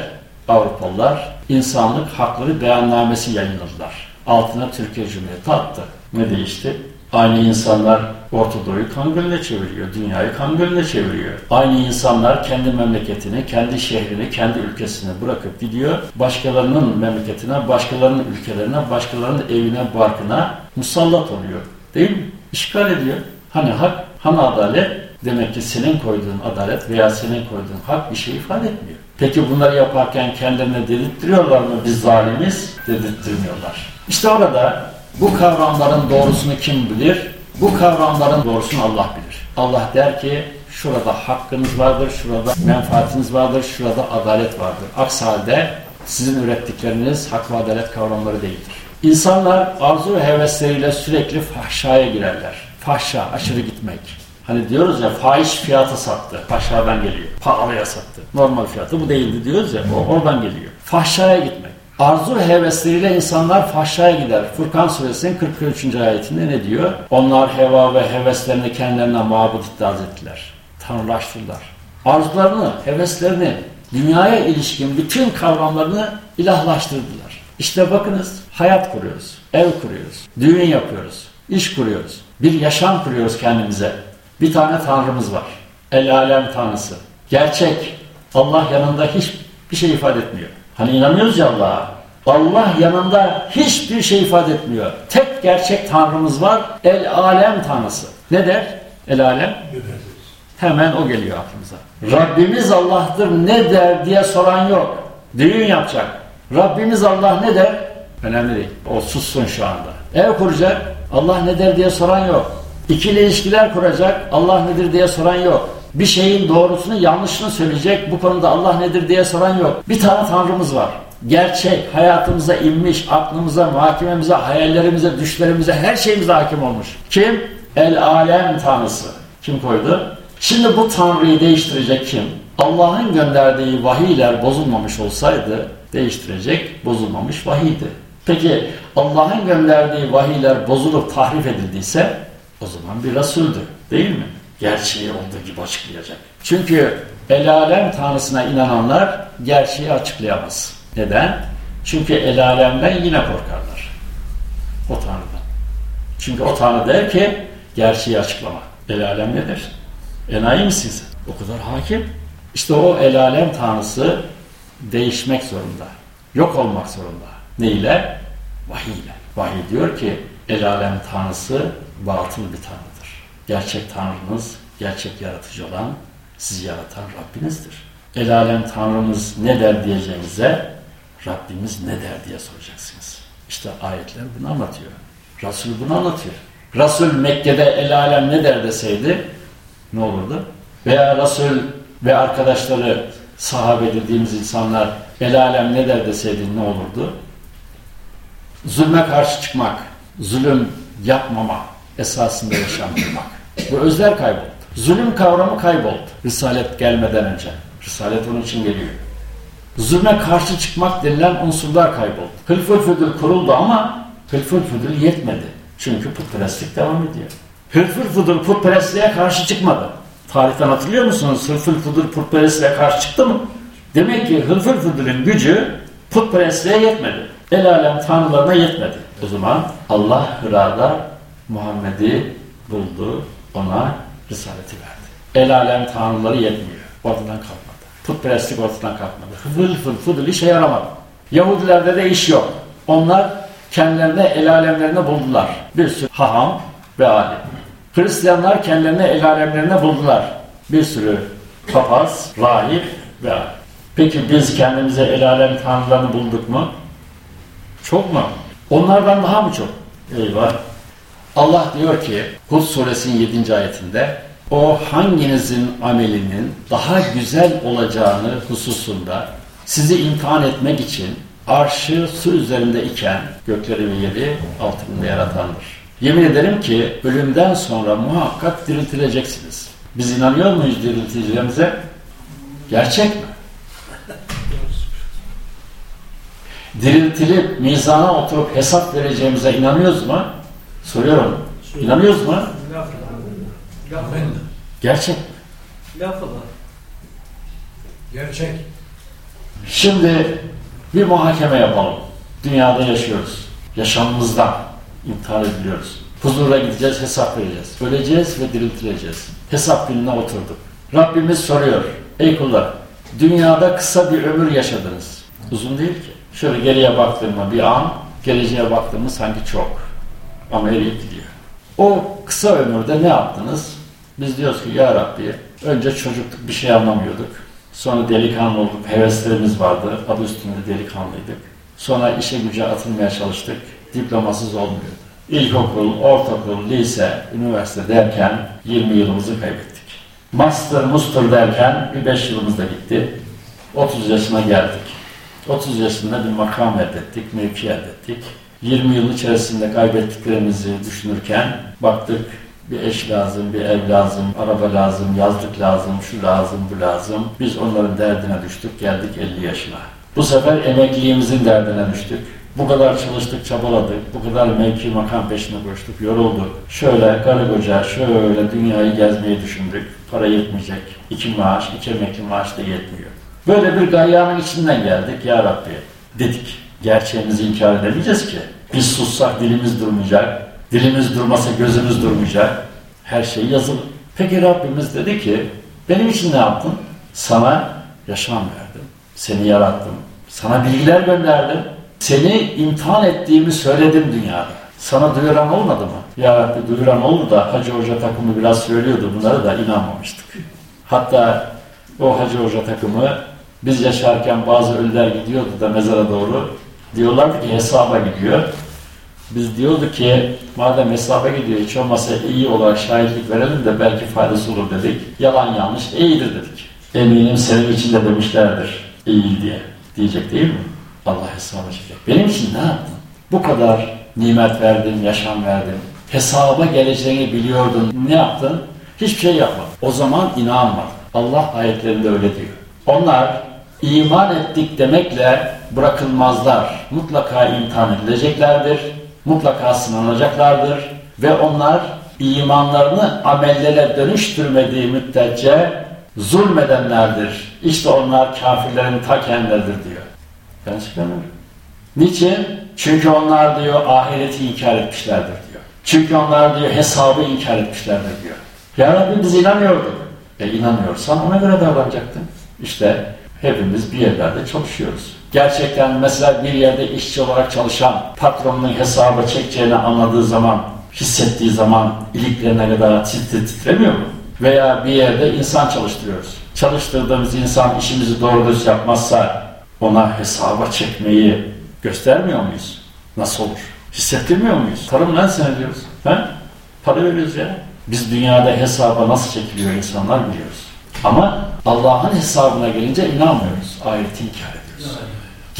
Avrupalılar insanlık hakları beyannamesi yayınladılar. Altına Türkiye Cumhuriyeti attı. Ne değişti? Aynı insanlar Orta Doğu'yu kan gölüne çeviriyor, dünyayı kan gölüne çeviriyor. Aynı insanlar kendi memleketini, kendi şehrini, kendi ülkesini bırakıp gidiyor. Başkalarının memleketine, başkalarının ülkelerine, başkalarının evine, barkına musallat oluyor. Değil mi? İşgal ediyor. Hani hak, hani adalet? Demek ki senin koyduğun adalet veya senin koyduğun hak bir şey ifade etmiyor. Peki bunları yaparken kendilerine dedirttiriyorlar mı biz zalimiz? Dedirttirmiyorlar. İşte orada bu kavramların doğrusunu kim bilir? Bu kavramların doğrusunu Allah bilir. Allah der ki şurada hakkınız vardır, şurada menfaatiniz vardır, şurada adalet vardır. Aksi halde sizin ürettikleriniz hak ve adalet kavramları değildir. İnsanlar arzu ve hevesleriyle sürekli fahşaya girerler. Fahşa, aşırı gitmek. Hani diyoruz ya fahiş fiyatı sattı. Fahşadan geliyor. Pahalıya sattı. Normal fiyatı bu değildi diyoruz ya. O oradan geliyor. Fahşaya gitmek. Arzu ve hevesleriyle insanlar fahşaya gider. Furkan suresinin 43. ayetinde ne diyor? Onlar heva ve heveslerini kendilerine mabut iddia ettiler. Tanrılaştırdılar. Arzularını, heveslerini, dünyaya ilişkin bütün kavramlarını ilahlaştırdılar. İşte bakınız hayat kuruyoruz, ev kuruyoruz, düğün yapıyoruz, iş kuruyoruz, bir yaşam kuruyoruz kendimize. Bir tane Tanrımız var. El alem Tanrısı. Gerçek. Allah yanında hiçbir şey ifade etmiyor. Hani inanıyoruz ya Allah'a. Allah yanında hiçbir şey ifade etmiyor. Tek gerçek Tanrımız var. El alem Tanrısı. Ne der? El alem? Hemen o geliyor aklımıza. Rabbimiz Allah'tır ne der diye soran yok. Düğün yapacak. Rabbimiz Allah ne der? Önemli değil. O sussun şu anda. Ev kuracak. Allah ne der diye soran yok. İkili ilişkiler kuracak. Allah nedir diye soran yok. Bir şeyin doğrusunu yanlışını söyleyecek. Bu konuda Allah nedir diye soran yok. Bir tane Tanrımız var. Gerçek, hayatımıza inmiş, aklımıza, mahkememize, hayallerimize, düşlerimize, her şeyimize hakim olmuş. Kim? El alem tanrısı. Kim koydu? Şimdi bu tanrıyı değiştirecek kim? Allah'ın gönderdiği vahiyler bozulmamış olsaydı değiştirecek bozulmamış vahiydi. Peki Allah'ın gönderdiği vahiyler bozulup tahrif edildiyse o zaman bir Resul'dü değil mi? Gerçeği olduğu gibi açıklayacak. Çünkü el alem tanrısına inananlar gerçeği açıklayamaz. Neden? Çünkü el alemden yine korkarlar. O tanrıdan. Çünkü o tanrı der ki gerçeği açıklama. El alem nedir? Enayi misin sen? O kadar hakim. İşte o el alem tanrısı değişmek zorunda. Yok olmak zorunda. Ne ile? Vahiy ile. Vahiy diyor ki el alem tanrısı batıl bir tanrıdır. Gerçek tanrınız, gerçek yaratıcı olan, sizi yaratan Rabbinizdir. El alem tanrımız ne der diyeceğinize Rabbimiz ne der diye soracaksınız. İşte ayetler bunu anlatıyor. Resul bunu anlatıyor. Resul Mekke'de el alem ne der deseydi ne olurdu? Veya Resul ve arkadaşları sahabe dediğimiz insanlar el alem ne der deseydi ne olurdu? Zulme karşı çıkmak, zulüm yapmama esasında yaşandırmak. Bu özler kayboldu. Zulüm kavramı kayboldu. Risalet gelmeden önce. Risalet onun için geliyor. Zulme karşı çıkmak denilen unsurlar kayboldu. Hılful Füdül kuruldu ama Hılful Füdül yetmedi. Çünkü putperestlik devam ediyor. Hılful Füdül putperestliğe karşı çıkmadı. Tarihten hatırlıyor musunuz? Hılful Füdül putperestliğe karşı çıktı mı? Demek ki Hılful Füdül'ün gücü putperestliğe yetmedi. El alem tanrılarına yetmedi. O zaman Allah Hıra'da Muhammed'i buldu, ona risaleti verdi. El alem tanrıları yetmiyor. Ortadan kalkmadı. Putperestlik ortadan kalkmadı. Hıfıl fıl fıdıl işe yaramadı. Yahudilerde de iş yok. Onlar kendilerine el alemlerini buldular. Bir sürü haham ve alim. Hristiyanlar kendilerine el alemlerini buldular. Bir sürü papaz, rahip ve. Peki biz kendimize el alem tanrılarını bulduk mu? Çok mu? Onlardan daha mı çok? Eyvah. Allah diyor ki Hud suresinin 7. ayetinde o hanginizin amelinin daha güzel olacağını hususunda sizi imtihan etmek için arşı su üzerinde iken gökleri ve yeri altında yaratandır. Yemin ederim ki ölümden sonra muhakkak diriltileceksiniz. Biz inanıyor muyuz diriltileceğimize? Gerçek mi? Diriltilip mizana oturup hesap vereceğimize inanıyoruz mu? Soruyorum. İnanıyoruz mu? Gerçek mi? Laf Gerçek. Şimdi bir muhakeme yapalım. Dünyada yaşıyoruz. Yaşamımızdan imtihan ediliyoruz. Huzura gideceğiz, hesap vereceğiz. Öleceğiz ve diriltileceğiz. Hesap gününe oturduk. Rabbimiz soruyor. Ey kullar, dünyada kısa bir ömür yaşadınız. Uzun değil ki. Şöyle geriye baktığımda bir an, geleceğe baktığımda sanki çok. Ama eriyip gidiyor. O kısa ömürde ne yaptınız? Biz diyoruz ki ya Rabbi önce çocuktuk bir şey anlamıyorduk. Sonra delikanlı olduk, heveslerimiz vardı. Adı üstünde delikanlıydık. Sonra işe güce atılmaya çalıştık. Diplomasız olmuyordu. İlkokul, ortaokul, lise, üniversite derken 20 yılımızı kaybettik. Master, muster derken bir 5 yılımız da gitti. 30 yaşına geldik. 30 yaşında bir makam elde ettik, mevki elde ettik. 20 yıl içerisinde kaybettiklerimizi düşünürken baktık bir eş lazım, bir ev lazım, araba lazım, yazlık lazım, şu lazım, bu lazım. Biz onların derdine düştük, geldik 50 yaşına. Bu sefer emekliliğimizin derdine düştük. Bu kadar çalıştık, çabaladık, bu kadar mevki makam peşine koştuk, yorulduk. Şöyle karı koca, şöyle dünyayı gezmeyi düşündük. Para yetmeyecek. İki maaş, iki emekli maaş da yetmiyor. Böyle bir gayyanın içinden geldik ya Rabbi dedik. Gerçeğimizi inkar edemeyeceğiz ki. Biz sussak dilimiz durmayacak. Dilimiz durmasa gözümüz durmayacak. Her şey yazılı. Peki Rabbimiz dedi ki benim için ne yaptın? Sana yaşam verdim. Seni yarattım. Sana bilgiler gönderdim. Seni imtihan ettiğimi söyledim dünyada. Sana duyuran olmadı mı? Ya Rabbi duyuran oldu da Hacı Hoca takımı biraz söylüyordu. Bunları da inanmamıştık. Hatta o Hacı Hoca takımı biz yaşarken bazı ölüler gidiyordu da mezara doğru. Diyorlardı ki hesaba gidiyor. Biz diyorduk ki madem hesaba gidiyor hiç olmazsa iyi olarak şahitlik verelim de belki faydası olur dedik. Yalan yanlış iyidir dedik. Eminim senin için de demişlerdir iyi diye. Diyecek değil mi? Allah hesaba çekecek. Benim için ne yaptın? Bu kadar nimet verdin, yaşam verdin. Hesaba geleceğini biliyordun. Ne yaptın? Hiçbir şey yapmadın. O zaman inanmadın. Allah ayetlerinde öyle diyor. Onlar iman ettik demekle bırakılmazlar. Mutlaka imtihan edileceklerdir. Mutlaka sınanacaklardır. Ve onlar imanlarını amellere dönüştürmediği müddetçe zulmedenlerdir. İşte onlar kafirlerin ta kendileridir diyor. Ben çıkamıyorum. Niçin? Çünkü onlar diyor ahireti inkar etmişlerdir diyor. Çünkü onlar diyor hesabı inkar etmişlerdir diyor. Ya Rabbi biz inanıyorduk. E inanıyorsan ona göre davranacaktın. İşte hepimiz bir yerlerde çalışıyoruz. Gerçekten mesela bir yerde işçi olarak çalışan patronun hesabı çekeceğini anladığı zaman, hissettiği zaman iliklerine kadar titre titremiyor mu? Veya bir yerde insan çalıştırıyoruz. Çalıştırdığımız insan işimizi doğru düz yapmazsa ona hesaba çekmeyi göstermiyor muyuz? Nasıl olur? Hissettirmiyor muyuz? Tarım lan sen diyoruz. He? Para veriyoruz ya. Biz dünyada hesaba nasıl çekiliyor insanlar biliyoruz. Ama Allah'ın hesabına gelince inanmıyoruz. Ayeti inkar ediyoruz.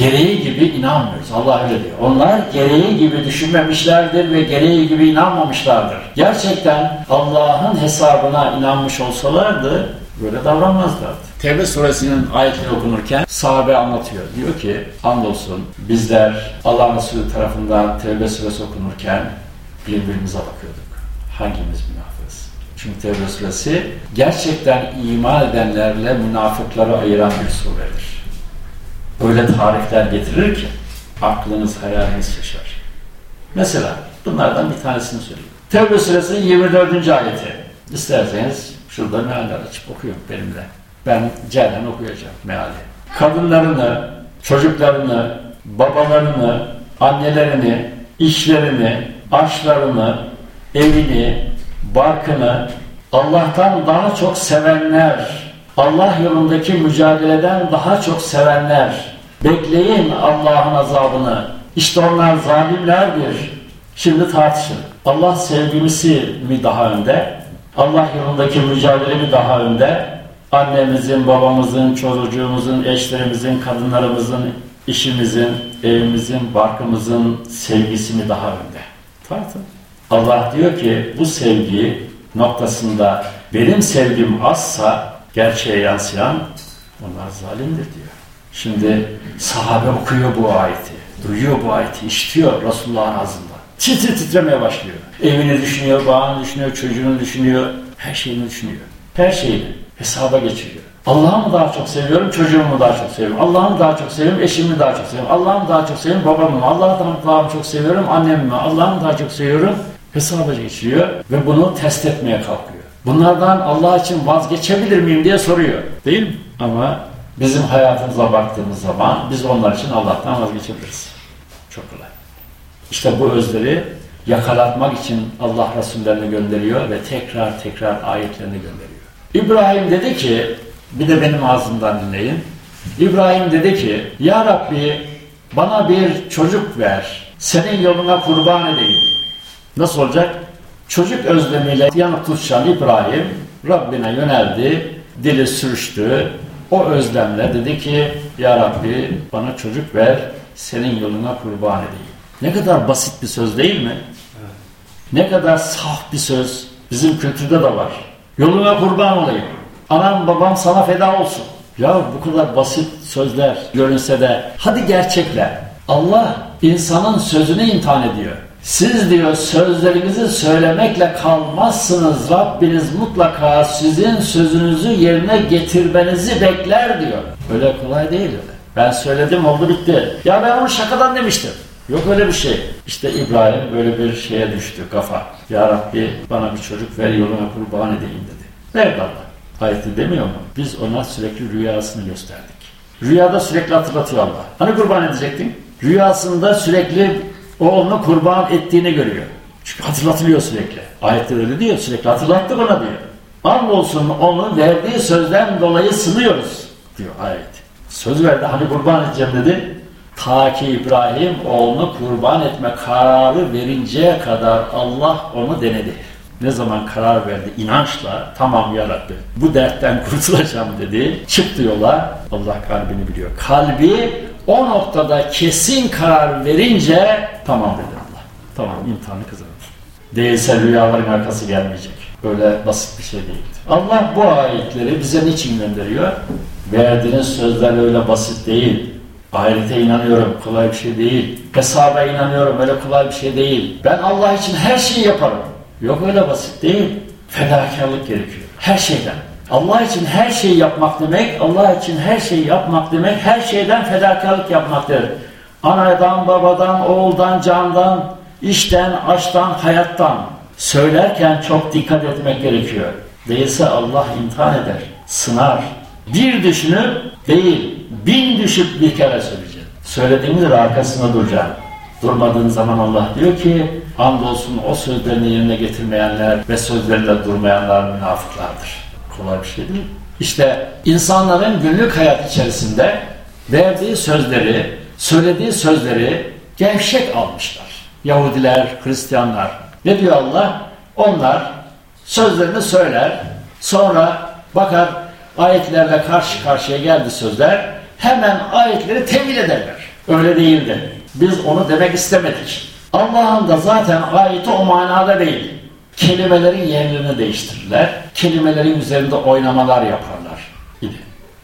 Gereği gibi inanmıyoruz. Allah öyle diyor. Onlar gereği gibi düşünmemişlerdir ve gereği gibi inanmamışlardır. Gerçekten Allah'ın hesabına inanmış olsalardı böyle davranmazlardı. Tevbe suresinin ayetleri okunurken sahabe anlatıyor. Diyor ki andolsun bizler Allah Resulü tarafından Tevbe suresi okunurken birbirimize bakıyorduk. Hangimiz münafığız? Çünkü Tevbe suresi gerçekten iman edenlerle münafıkları ayıran bir suredir. Öyle tarifler getirir ki aklınız hayaliniz şaşar. Mesela bunlardan bir tanesini söyleyeyim. Tevbe suresinin 24. ayeti. İsterseniz şurada mealler açıp okuyun benimle. Ben Ceylan okuyacağım meali. Kadınlarını, çocuklarını, babalarını, annelerini, işlerini, aşlarını, evini, barkını Allah'tan daha çok sevenler, Allah yolundaki mücadeleden daha çok sevenler, bekleyin Allah'ın azabını. İşte onlar zalimlerdir. Şimdi tartışın. Allah sevgimizi mi daha önde? Allah yolundaki mücadele mi daha önde? Annemizin, babamızın, çocuğumuzun, eşlerimizin, kadınlarımızın, işimizin, evimizin, barkımızın sevgisi mi daha önde? Tartın. Allah diyor ki bu sevgi noktasında benim sevgim azsa gerçeğe yansıyan onlar zalimdir diyor. Şimdi sahabe okuyor bu ayeti. Duyuyor bu ayeti, işitiyor Resulullah'ın ağzında. Titre titremeye başlıyor. Evini düşünüyor, bağını düşünüyor, çocuğunu düşünüyor, her şeyini düşünüyor. Her şeyini hesaba geçiriyor. Allah'ı mı daha çok seviyorum, çocuğumu mu daha çok seviyorum? Allah'ı mı daha çok seviyorum, eşimi mi daha çok seviyorum? Allah'ı mı daha çok seviyorum, babamı mı? Allah'ı daha çok seviyorum, annemi mi? Allah'ı daha çok seviyorum? Hesaba geçiriyor ve bunu test etmeye kalkıyor. Bunlardan Allah için vazgeçebilir miyim diye soruyor. Değil mi? Ama bizim hayatımıza baktığımız zaman biz onlar için Allah'tan vazgeçebiliriz. Çok kolay. İşte bu özleri yakalatmak için Allah Resullerini gönderiyor ve tekrar tekrar ayetlerini gönderiyor. İbrahim dedi ki, bir de benim ağzımdan dinleyin. İbrahim dedi ki, Ya Rabbi bana bir çocuk ver, senin yoluna kurban edeyim. Nasıl olacak? Çocuk özlemiyle yanıp tutuşan İbrahim Rabbine yöneldi, dili sürüştü. O özlemle dedi ki, Ya Rabbi bana çocuk ver, senin yoluna kurban edeyim. Ne kadar basit bir söz değil mi? Evet. Ne kadar saf bir söz. Bizim kültürde de var. Yoluna kurban olayım. Anam babam sana feda olsun. Ya bu kadar basit sözler görünse de hadi gerçekler. Allah insanın sözünü imtihan ediyor. Siz diyor sözlerinizi söylemekle kalmazsınız. Rabbiniz mutlaka sizin sözünüzü yerine getirmenizi bekler diyor. Öyle kolay değil öyle. Ben söyledim oldu bitti. Ya ben onu şakadan demiştim. Yok öyle bir şey. İşte İbrahim böyle bir şeye düştü kafa. Ya Rabbi bana bir çocuk ver yoluna kurban edeyim dedi. Nerede Allah? Ayeti demiyor mu? Biz ona sürekli rüyasını gösterdik. Rüyada sürekli hatırlatıyor Allah. Hani kurban edecektin? Rüyasında sürekli oğlunu kurban ettiğini görüyor. Çünkü hatırlatılıyor sürekli. Ayette öyle diyor sürekli hatırlattı bana diyor. Andolsun onu verdiği sözden dolayı sınıyoruz diyor ayet. Söz verdi hani kurban edeceğim dedi. Ta ki İbrahim oğlunu kurban etme kararı verinceye kadar Allah onu denedi. Ne zaman karar verdi inançla tamam yarattı. Bu dertten kurtulacağım dedi. Çıktı yola Allah kalbini biliyor. Kalbi o noktada kesin karar verince tamam dedi Allah. Tamam imtihanı kazanır. Değilse rüyaların arkası gelmeyecek. Böyle basit bir şey değil. Allah bu ayetleri bize niçin gönderiyor? Verdiğiniz sözler öyle basit değil. Ahirete inanıyorum, kolay bir şey değil. Hesaba inanıyorum, öyle kolay bir şey değil. Ben Allah için her şeyi yaparım. Yok öyle basit değil. Fedakarlık gerekiyor. Her şeyden. Allah için her şeyi yapmak demek, Allah için her şeyi yapmak demek, her şeyden fedakarlık yapmaktır. Anadan, babadan, oğuldan, candan, işten, aştan, hayattan. Söylerken çok dikkat etmek gerekiyor. Değilse Allah imtihan eder, sınar. Bir düşünüp değil, bin düşüp bir kere söyleyeceğim. Söylediğimiz arkasında duracağım. Durmadığın zaman Allah diyor ki, andolsun o sözlerini yerine getirmeyenler ve sözlerinde durmayanlar münafıklardır. Kolay bir şey değil. İşte insanların günlük hayat içerisinde verdiği sözleri, söylediği sözleri gevşek almışlar. Yahudiler, Hristiyanlar. Ne diyor Allah? Onlar sözlerini söyler, sonra bakar ayetlerle karşı karşıya geldi sözler, hemen ayetleri tevil ederler. Öyle değildi. Biz onu demek istemedik. Allah'ın da zaten ayeti o manada değil. Kelimelerin yerlerini değiştirirler. Kelimelerin üzerinde oynamalar yaparlar. İdi.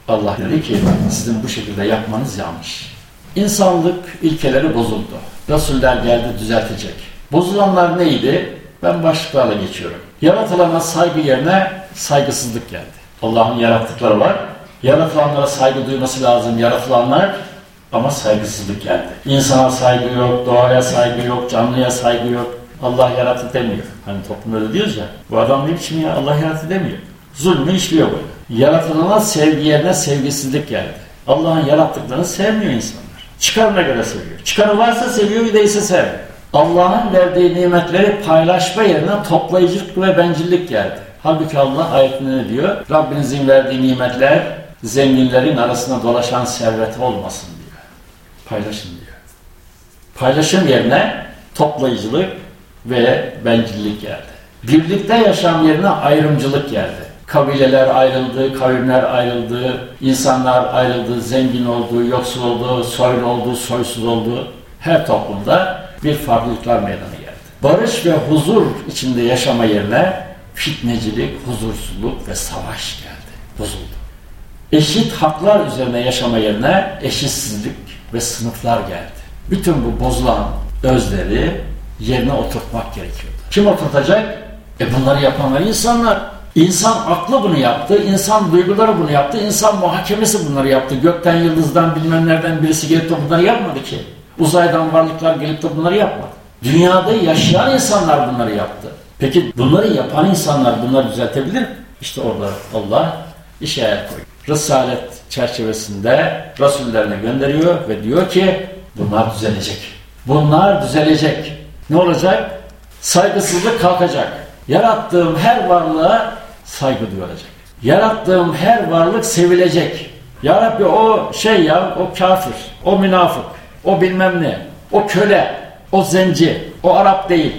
Allah dedi ki sizin bu şekilde yapmanız yanlış. İnsanlık ilkeleri bozuldu. Resuller geldi düzeltecek. Bozulanlar neydi? Ben başlıklarla geçiyorum. Yaratılana saygı yerine saygısızlık geldi. Allah'ın yarattıkları var. Yaratılanlara saygı duyması lazım. Yaratılanlar ama saygısızlık geldi. İnsana saygı yok, doğaya saygı yok, canlıya saygı yok. Allah yarattı demiyor. Hani toplumda öyle diyoruz ya. Bu adam ne biçim ya Allah yarattı demiyor. Zulmü işliyor böyle. Yaratılana sevgi yerine sevgisizlik geldi. Allah'ın yarattıklarını sevmiyor insanlar. Çıkarına göre seviyor. Çıkarı varsa seviyor, değilse sevmiyor. Allah'ın verdiği nimetleri paylaşma yerine toplayıcılık ve bencillik geldi. Halbuki Allah ayetinde ne diyor? Rabbinizin verdiği nimetler zenginlerin arasında dolaşan servet olmasın diyor. Paylaşın diyor. Paylaşım yerine toplayıcılık ve bencillik geldi. Birlikte yaşam yerine ayrımcılık geldi. Kabileler ayrıldı, kavimler ayrıldı, insanlar ayrıldı, zengin oldu, yoksul oldu, soylu oldu, soysuz oldu. Her toplumda bir farklılıklar meydana geldi. Barış ve huzur içinde yaşama yerine fitnecilik, huzursuzluk ve savaş geldi, bozuldu. Eşit haklar üzerine yaşama yerine eşitsizlik ve sınıflar geldi. Bütün bu bozulan özleri yerine oturtmak gerekiyordu. Kim oturtacak? E bunları yapanlar insanlar. İnsan aklı bunu yaptı, insan duyguları bunu yaptı, insan muhakemesi bunları yaptı. Gökten, yıldızdan, bilmem nereden birisi gelip de bunları yapmadı ki. Uzaydan varlıklar gelip de bunları yapmadı. Dünyada yaşayan insanlar bunları yaptı. Peki bunları yapan insanlar bunları düzeltebilir mi? İşte orada Allah işaret koyuyor. Risalet çerçevesinde Rasullerine gönderiyor ve diyor ki bunlar düzelecek. Bunlar düzelecek. Ne olacak? Saygısızlık kalkacak. Yarattığım her varlığa saygı duyulacak. Yarattığım her varlık sevilecek. Ya Rabbi o şey ya, o kafir, o münafık, o bilmem ne, o köle, o zenci, o Arap değil,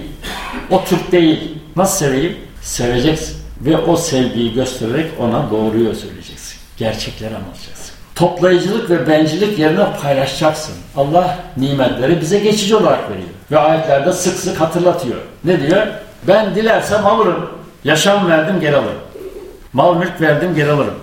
o Türk değil. Nasıl seveyim? Seveceksin. Ve o sevgiyi göstererek ona doğruyu söyleyeceksin. Gerçekleri anlatacaksın. Toplayıcılık ve bencillik yerine paylaşacaksın. Allah nimetleri bize geçici olarak veriyor. Ve ayetlerde sık sık hatırlatıyor. Ne diyor? Ben dilersem alırım. Yaşam verdim geri alırım. Mal mülk verdim geri alırım.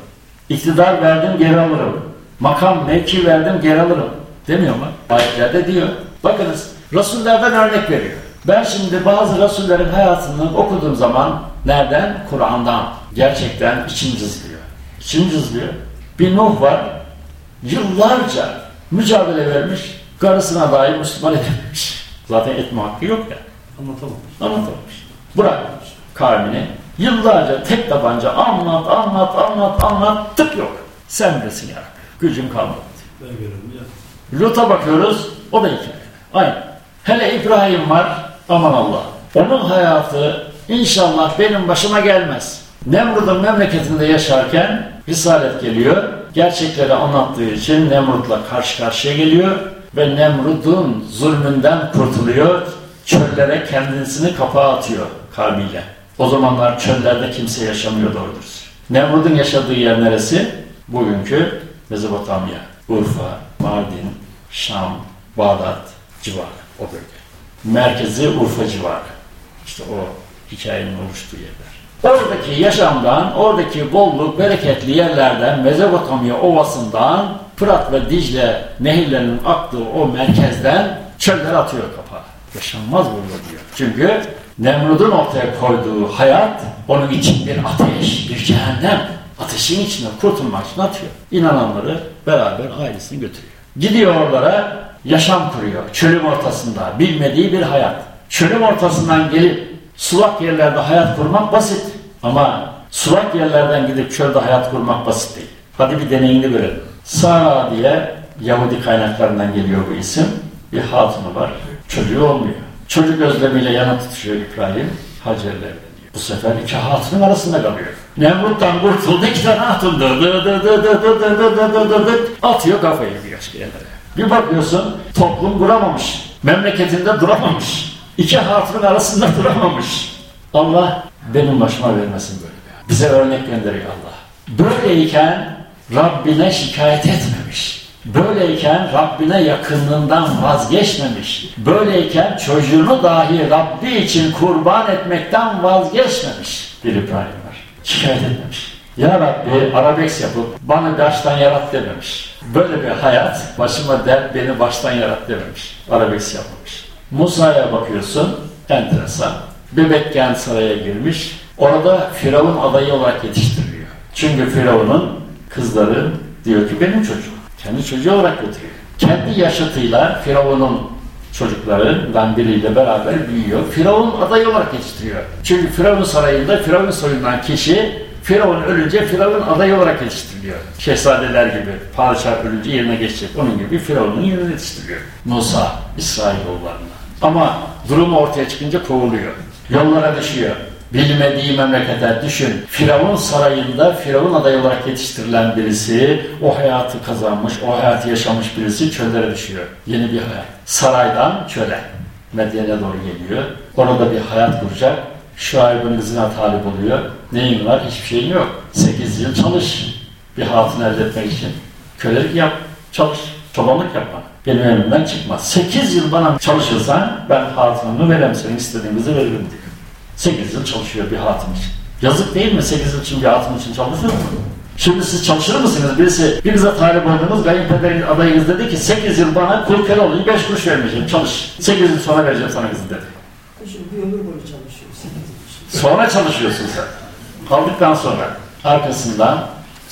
İktidar verdim geri alırım. Makam mevki verdim geri alırım. Demiyor mu? Ayetlerde diyor. Bakınız Resullerden örnek veriyor. Ben şimdi bazı Resullerin hayatını okuduğum zaman nereden? Kur'an'dan. Gerçekten içim cızlıyor. İçim cızlıyor. Bir Nuh var. Yıllarca mücadele vermiş. Karısına dair Müslüman edememiş. Zaten etme hakkı yok ya. Anlatamamış. Anlatamamış. Bırakmamış kavmini. Yıllarca tek tabanca anlat, anlat, anlat, anlat. Tık yok. Sen bilirsin ya. Gücüm kalmadı. Ben görevimi yaptım. Lut'a bakıyoruz. O da hikaye. Aynı. Hele İbrahim var. Aman Allah. Onun hayatı inşallah benim başıma gelmez. Nemrut'un memleketinde yaşarken Risalet geliyor. Gerçekleri anlattığı için Nemrut'la karşı karşıya geliyor. Ve Nemrut'un zulmünden kurtuluyor. Çöllere kendisini kapağa atıyor kavmiyle. O zamanlar çöllerde kimse yaşamıyor doğrudur. Nemrut'un yaşadığı yer neresi? Bugünkü Mezopotamya, Urfa, Mardin, Şam, Bağdat civarı o bölge. Merkezi Urfa civarı. İşte o hikayenin oluştuğu yerler. Oradaki yaşamdan, oradaki bolluk, bereketli yerlerden, Mezopotamya ovasından, Fırat ve Dicle nehirlerinin aktığı o merkezden çöller atıyor kapağı. Yaşanmaz burada diyor. Çünkü Nemrud'un ortaya koyduğu hayat onun için bir ateş, bir cehennem. Ateşin içine kurtulmak için atıyor. İnananları beraber ailesini götürüyor. Gidiyor oralara yaşam kuruyor. Çölün ortasında bilmediği bir hayat. Çölün ortasından gelip sulak yerlerde hayat kurmak basit. Ama sulak yerlerden gidip çölde hayat kurmak basit değil. Hadi bir deneyini görelim. Sara diye Yahudi kaynaklarından geliyor bu isim. Bir hatunu var. Çocuğu olmuyor. Çocuk özlemiyle yana tutuşuyor İbrahim. Hacer'le evleniyor. Bu sefer iki hatunun arasında kalıyor. Nemrut'tan kurtuldu iki tane hatun dı dı dı dı dı dı dı dı dı atıyor kafayı bir başka yerlere. Bir bakıyorsun toplum duramamış. Memleketinde duramamış. İki hatunun arasında duramamış. Allah benim başıma vermesin böyle. Bize örnek gönderiyor Allah. Böyleyken Rabbine şikayet etmemiş. Böyleyken Rabbine yakınlığından vazgeçmemiş. Böyleyken çocuğunu dahi Rabbi için kurban etmekten vazgeçmemiş. Bir İbrahim var. Şikayet etmemiş. Ya Rabbi arabeks yapıp bana baştan yarat dememiş. Böyle bir hayat başıma dert beni baştan yarat dememiş. Arabeks yapmamış. Musa'ya bakıyorsun enteresan. Bebekken saraya girmiş. Orada Firavun adayı olarak yetiştiriliyor. Çünkü Firavun'un kızları diyor ki benim çocuğum. Kendi çocuğu olarak götürüyor. Kendi yaşıtıyla Firavun'un çocuklarından biriyle beraber büyüyor. Firavun adayı olarak yetiştiriyor. Çünkü Firavun sarayında Firavun soyundan kişi Firavun ölünce Firavun adayı olarak yetiştiriliyor. Şehzadeler gibi padişah ölünce yerine geçecek. Onun gibi Firavun'un yerine yetiştiriliyor. Musa, İsrailoğullarına. Ama durumu ortaya çıkınca kovuluyor. Yollara düşüyor. Bilmediği memlekete düşün. Firavun sarayında Firavun adayı olarak yetiştirilen birisi, o hayatı kazanmış, o hayatı yaşamış birisi çöllere düşüyor. Yeni bir hayat. Saraydan çöle. Medyen'e doğru geliyor. Orada bir hayat kuracak. Şuayb'ın kızına talip oluyor. Neyin var? Hiçbir şeyin yok. 8 yıl çalış. Bir hatun elde etmek için. Kölelik yap, çalış. Çobanlık yapma. Benim elimden çıkmaz. 8 yıl bana çalışırsan ben hatunumu verem senin istediğin kızı veririm diyor. 8 yıl çalışıyor bir hatun için. Yazık değil mi 8 yıl için bir hatun için çalışıyor mu? Şimdi siz çalışır mısınız? Birisi bir kıza talip oldunuz, kayınpederin adayınız dedi ki 8 yıl bana kul köle olayım, 5 kuruş vermeyeceğim, çalış. 8 yıl sonra vereceğim sana kızı dedi. Şimdi bir ömür boyu çalışıyor. Sonra çalışıyorsun sen. Kaldıktan sonra arkasından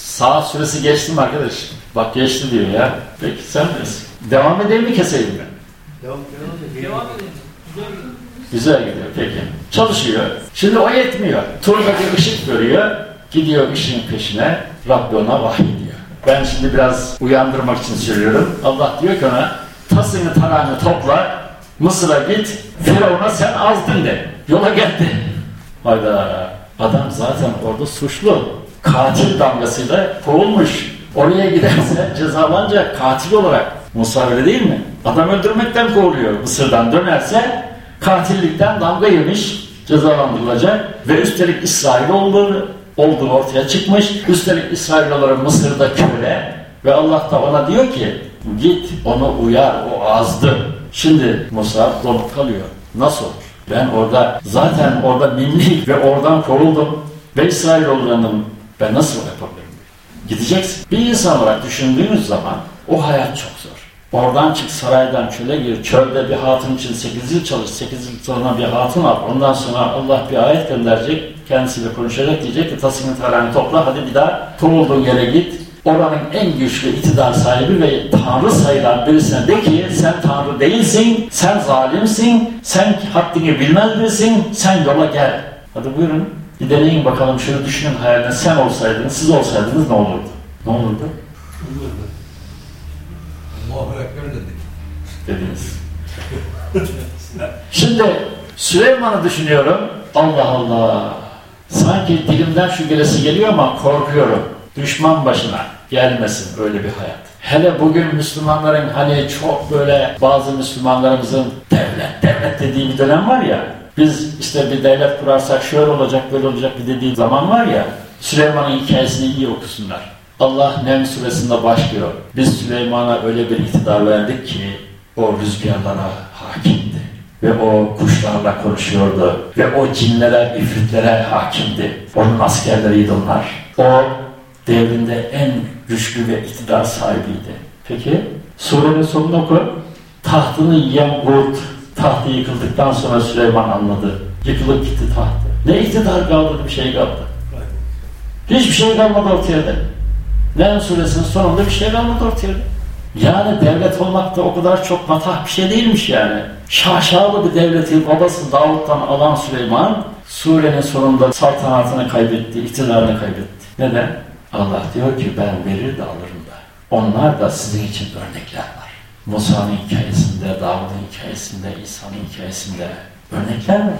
sağ süresi geçti mi arkadaş? Bak geçti diyor ya. Peki sen bilirsin. Devam edeyim mi keseyim mi? Devam, devam edelim. Güzel gidiyor peki. Çalışıyor. Şimdi o yetmiyor. Turnadaki ışık görüyor. Gidiyor ışığın peşine. Rabbi ona vahyediyor. Ben şimdi biraz uyandırmak için söylüyorum. Allah diyor ki ona tasını tarağını topla. Mısır'a git. Firavun'a sen azdın de. Yola geldi. Hayda. Adam zaten orada suçlu. Katil damgasıyla kovulmuş. Oraya giderse cezalanacak katil olarak. Musa öyle değil mi? Adam öldürmekten kovuluyor. Mısır'dan dönerse katillikten damga yemiş, cezalandırılacak ve üstelik İsrail olduğu, olduğu ortaya çıkmış. Üstelik İsrailoğulları Mısır'da köle ve Allah da ona diyor ki git onu uyar, o azdı. Şimdi Musa donup kalıyor. Nasıl olur? Ben orada zaten orada milli ve oradan kovuldum ve İsrailoğullarının ben nasıl yapabilirim? Gideceksin. Bir insan olarak düşündüğünüz zaman o hayat çok zor. Oradan çık saraydan çöle gir. Çölde bir hatun için 8 yıl çalış. 8 yıl sonra bir hatun al. Ondan sonra Allah bir ayet gönderecek. Kendisiyle konuşacak. Diyecek ki tasını tarağını topla. Hadi bir daha kovulduğun yere git. Oranın en güçlü iktidar sahibi ve Tanrı sayılan birisine de ki sen Tanrı değilsin, sen zalimsin, sen haddini bilmez misin, sen yola gel. Hadi buyurun bir deneyin bakalım şunu düşünün hayalde sen olsaydınız, siz olsaydınız ne olurdu? Ne olurdu? Allahu Ekber dedik. Dediniz. Şimdi Süleyman'ı düşünüyorum. Allah Allah. Sanki dilimden şu gelesi geliyor ama korkuyorum. Düşman başına gelmesin öyle bir hayat. Hele bugün Müslümanların hani çok böyle bazı Müslümanlarımızın devlet devlet dediği bir dönem var ya. Biz işte bir devlet kurarsak şöyle olacak böyle olacak bir dediği zaman var ya. Süleyman'ın hikayesini iyi okusunlar. Allah Nem suresinde başlıyor. Biz Süleyman'a öyle bir iktidar verdik ki o rüzgarlara hakimdi. Ve o kuşlarla konuşuyordu. Ve o cinlere, ifritlere hakimdi. Onun askerleriydi onlar. O devrinde en güçlü ve iktidar sahibiydi. Peki surenin sonunu oku. Tahtını yiyen kurt, tahtı yıkıldıktan sonra Süleyman anladı. Yıkılıp gitti tahtı. Ne iktidar kaldı, bir şey kaldı. Hiçbir şey kalmadı ortaya da. Nen suresinin sonunda bir şey kalmadı ortaya da. Yani devlet olmak da o kadar çok matah bir şey değilmiş yani. Şaşalı bir devleti babası Davut'tan alan Süleyman surenin sonunda saltanatını kaybetti, iktidarını kaybetti. Neden? Allah diyor ki ben verir de alırım da. Onlar da sizin için örnekler var. Musa'nın hikayesinde, Davud'un hikayesinde, İsa'nın hikayesinde örnekler var.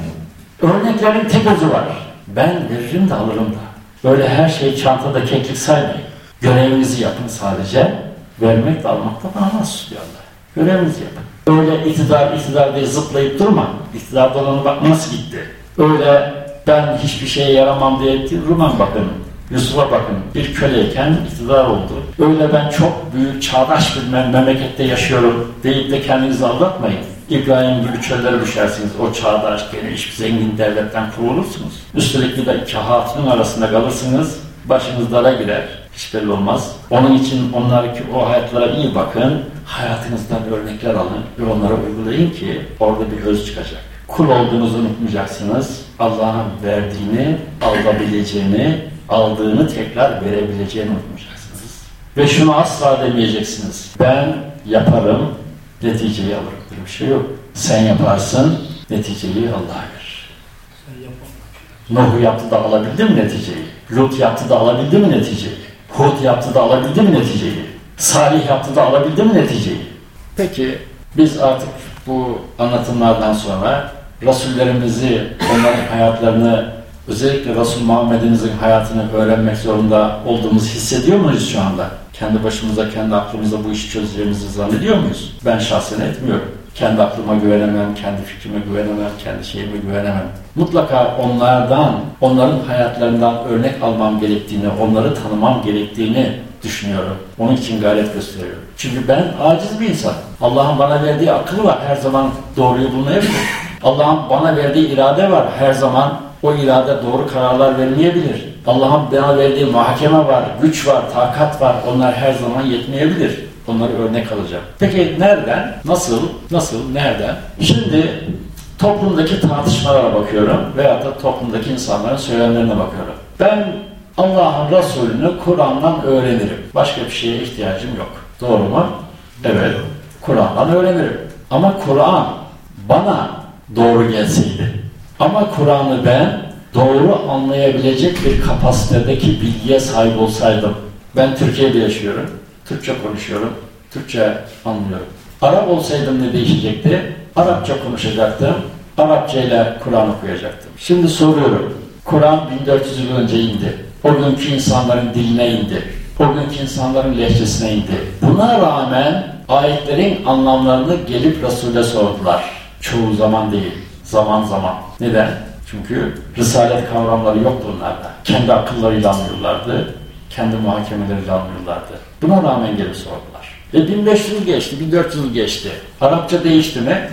Örneklerin tek özü var. Ben veririm de alırım da. Böyle her şeyi çantada keklik saymayın. Görevinizi yapın sadece. Vermek de almak da bana nasıl diyor Allah. Görevinizi yapın. Öyle iktidar iktidar diye zıplayıp durma. İktidar dolanı bak nasıl gitti. Öyle ben hiçbir şeye yaramam diye durmam bakın. Yusuf'a bakın bir köleyken iktidar oldu. Öyle ben çok büyük çağdaş bir memlekette yaşıyorum deyip de kendinizi aldatmayın. İbrahim gibi çöllere düşersiniz. O çağdaş, geniş, zengin devletten kurulursunuz. Üstelik bir de iki hatunun arasında kalırsınız. Başınız dara girer. Hiç belli olmaz. Onun için onlardaki o hayatlara iyi bakın. Hayatınızdan örnekler alın ve onlara uygulayın ki orada bir öz çıkacak. Kul olduğunuzu unutmayacaksınız. Allah'ın verdiğini, alabileceğini, aldığını tekrar verebileceğini unutmayacaksınız. Ve şunu asla demeyeceksiniz. Ben yaparım, neticeyi alırım. Böyle bir şey yok. Sen yaparsın, neticeyi Allah verir. Nuh yaptı da alabildi mi neticeyi? Lut yaptı da alabildi mi neticeyi? Hud yaptı da alabildi mi neticeyi? Salih yaptı da alabildi mi neticeyi? Peki biz artık bu anlatımlardan sonra Rasullerimizi, onların hayatlarını, özellikle Resul Muhammed'imizin hayatını öğrenmek zorunda olduğumuzu hissediyor muyuz şu anda? Kendi başımıza, kendi aklımıza bu işi çözeceğimizi zannediyor muyuz? Ben şahsen etmiyorum. Kendi aklıma güvenemem, kendi fikrime güvenemem, kendi şeyime güvenemem. Mutlaka onlardan, onların hayatlarından örnek almam gerektiğini, onları tanımam gerektiğini düşünüyorum. Onun için gayret gösteriyorum. Çünkü ben aciz bir insan. Allah'ın bana verdiği akıl var. Her zaman doğruyu bulmayabilir. Allah'ın bana verdiği irade var. Her zaman o irade doğru kararlar vermeyebilir. Allah'ın bana verdiği mahkeme var, güç var, takat var. Onlar her zaman yetmeyebilir. Onları örnek alacağım. Peki nereden? Nasıl? Nasıl? Nereden? Şimdi toplumdaki tartışmalara bakıyorum veyahut da toplumdaki insanların söylemlerine bakıyorum. Ben Allah'ın Resulünü Kur'an'dan öğrenirim. Başka bir şeye ihtiyacım yok. Doğru mu? Evet. Kur'an'dan öğrenirim. Ama Kur'an bana doğru gelseydi. Ama Kur'an'ı ben doğru anlayabilecek bir kapasitedeki bilgiye sahip olsaydım. Ben Türkiye'de yaşıyorum. Türkçe konuşuyorum. Türkçe anlıyorum. Arap olsaydım ne değişecekti? Arapça konuşacaktım. Arapça ile Kur'an okuyacaktım. Şimdi soruyorum. Kur'an 1400 yıl önce indi. O günkü insanların diline indi. O günkü insanların lehçesine indi. Buna rağmen ayetlerin anlamlarını gelip Resul'e sordular. Çoğu zaman değil. Zaman zaman. Neden? Çünkü risalet kavramları yoktu onlarda. Kendi akıllarıyla anlıyorlardı. Kendi muhakemeleriyle anlıyorlardı. Buna rağmen gelip sordular. Ve 1500 yıl geçti, 1400 yıl geçti. Arapça değişti mi?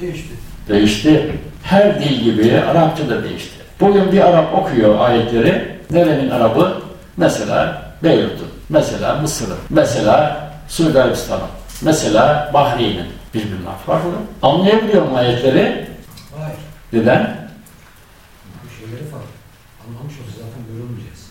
Değişti. Değişti. Her dil gibi Arapça da değişti. Bugün bir Arap okuyor ayetleri. Nerenin Arabı? Mesela Beyrut'un, mesela Mısır'ın, mesela Suudi Arabistan'ın, mesela Bahreyn'in birbirinden farklı. Anlayabiliyor mu ayetleri? Hayır. Neden? Bu şeyleri farklı. Anlamış olsa zaten görülmeyeceğiz.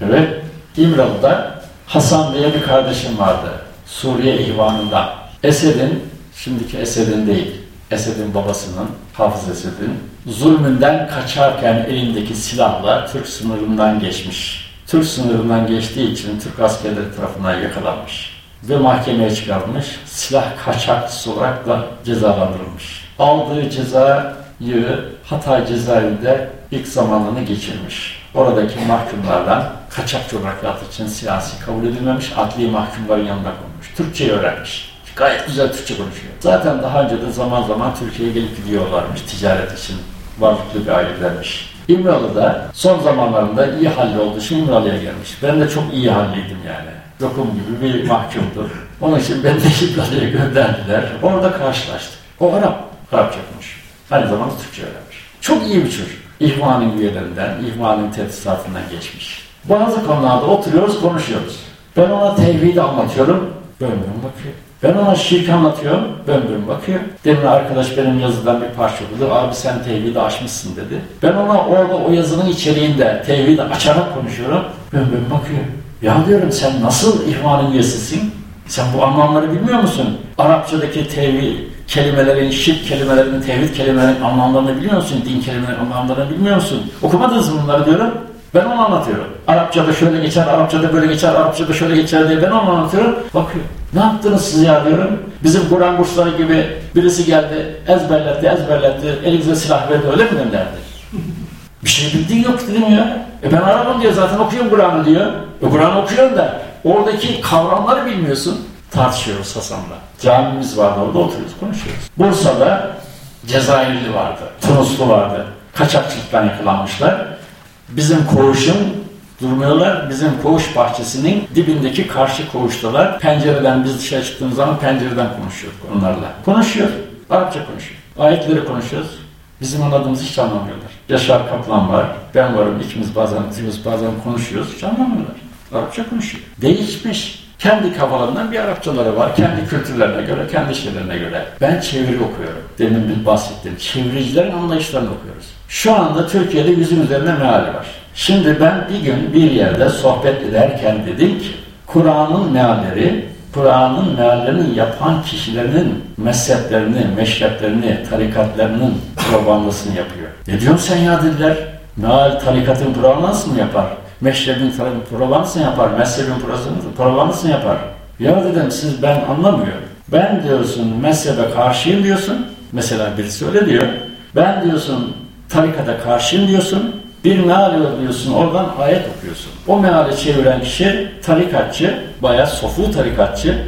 Evet. İmralı'da Hasan diye bir kardeşim vardı. Suriye ihvanında. Esed'in, şimdiki Esed'in değil, Esed'in babasının, Hafız Esed'in zulmünden kaçarken elindeki silahla Türk sınırından geçmiş. Türk sınırından geçtiği için Türk askerleri tarafından yakalanmış ve mahkemeye çıkarılmış. Silah kaçakçısı olarak da cezalandırılmış. Aldığı cezayı Hatay cezaevinde ilk zamanını geçirmiş. Oradaki mahkumlardan kaçakçı olarak yattığı için siyasi kabul edilmemiş, adli mahkumların yanında konmuş. Türkçeyi öğrenmiş. Gayet güzel Türkçe konuşuyor. Zaten daha önce de zaman zaman Türkiye'ye gelip gidiyorlarmış ticaret için. Varlıklı bir ailelermiş. İmralı'da son zamanlarında iyi halloldu. Şimdi İmralı'ya gelmiş. Ben de çok iyi halliydim yani. Lokum gibi bir mahkumdur. Onun için beni de İmralı'ya gönderdiler. Orada karşılaştık. O Arap. Arapça konuşuyor. Aynı zamanda Türkçe öğrenmiş. Çok iyi bir çocuk. İhvanın üyelerinden, ihvanın tedrisatından geçmiş. Bazı konularda oturuyoruz, konuşuyoruz. Ben ona tevhidi anlatıyorum, bön bakıyor. Ben ona şirk anlatıyorum, bön bakıyor. Demin arkadaş benim yazıdan bir parça okudu. Abi sen tevhidi aşmışsın dedi. Ben ona orada o yazının içeriğinde tevhidi açarak konuşuyorum. Bön bakıyor. Ya diyorum sen nasıl ihvanın üyesisin? Sen bu anlamları bilmiyor musun? Arapçadaki tevhid kelimelerin, şirk kelimelerin, tevhid kelimelerin anlamlarını biliyor musun? Din kelimelerin anlamlarını bilmiyor musun? Okumadınız mı bunları diyorum. Ben onu anlatıyorum. Arapçada şöyle geçer, Arapçada böyle geçer, Arapçada şöyle geçer diye ben onu anlatıyorum. Bakıyor. Ne yaptınız siz ya diyorum. Bizim Kur'an kursları gibi birisi geldi, ezberletti, ezberletti, elinize silah verdi, öyle mi gönderdi? Bir şey bildiğin yok dedim ya. E ben Arap'ım diyor zaten okuyorum Kur'an'ı diyor. Kur'an okuyorum da oradaki kavramları bilmiyorsun. Tartışıyoruz Hasan'la. Camimiz vardı orada oturuyoruz konuşuyoruz. Bursa'da Cezayirli vardı, Tunuslu vardı. Kaçakçılıktan yakalanmışlar. Bizim koğuşun durmuyorlar. Bizim koğuş bahçesinin dibindeki karşı koğuştalar. Pencereden biz dışarı çıktığımız zaman pencereden konuşuyor onlarla. Konuşuyor. Arapça konuşuyor. Ayetleri konuşuyoruz. Bizim anladığımızı hiç anlamıyorlar. Yaşar Kaplan var, ben varım, ikimiz bazen, ikimiz bazen konuşuyoruz, hiç anlamıyorlar. Arapça konuşuyor. Değişmiş. Kendi kafalarından bir Arapçaları var. Kendi kültürlerine göre, kendi şeylerine göre. Ben çeviri okuyorum. Demin bir bahsettiğim çeviricilerin anlayışlarını okuyoruz. Şu anda Türkiye'de yüzün üzerinde meali var. Şimdi ben bir gün bir yerde sohbet ederken dedim ki Kur'an'ın mealleri, Kur'an'ın meallerini yapan kişilerin mezheplerini, meşreplerini, tarikatlarının propagandasını yapıyor. Ne diyorsun sen ya dediler. Meal tarikatın propagandasını mı yapar? Meşrebin propagandasını yapar, mezhebin propagandasını yapar. Ya dedim siz ben anlamıyorum. Ben diyorsun mezhebe karşıyım diyorsun. Mesela birisi öyle diyor. Ben diyorsun tarikata karşıyım diyorsun. Bir meal diyorsun, oradan ayet okuyorsun. O meali çeviren kişi tarikatçı, bayağı sofu tarikatçı.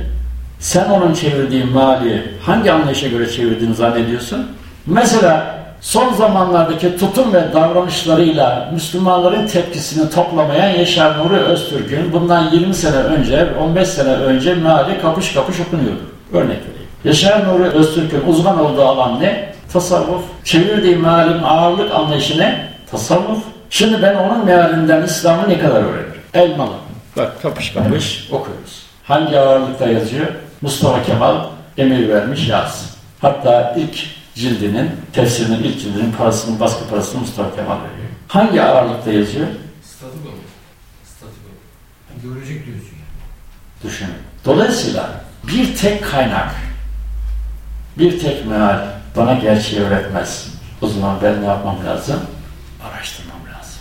Sen onun çevirdiği meali hangi anlayışa göre çevirdiğini zannediyorsun? Mesela son zamanlardaki tutum ve davranışlarıyla Müslümanların tepkisini toplamayan Yaşar Nuri Öztürk'ün bundan 20 sene önce, 15 sene önce meali kapış kapış okunuyordu. Örnek vereyim. Yaşar Nuri Öztürk'ün uzman olduğu alan ne? Tasavvuf. Çevirdiği mealin ağırlık anlayışı ne? Tasavvuf. Şimdi ben onun mealinden İslam'ı ne kadar öğrenirim? Elmalı. Bak kapış kapış okuyoruz. Hangi ağırlıkta yazıyor? Mustafa Kemal emir vermiş yaz. Hatta ilk cildinin, tefsirinin ilk cildinin parasının, baskı parasını Mustafa Kemal veriyor. Hangi ağırlıkta yazıyor? Statiko mu? Statiko. Görecek diyorsun ya. Düşünün. Dolayısıyla bir tek kaynak, bir tek meal bana gerçeği öğretmez. O zaman ben ne yapmam lazım? Araştırmam lazım.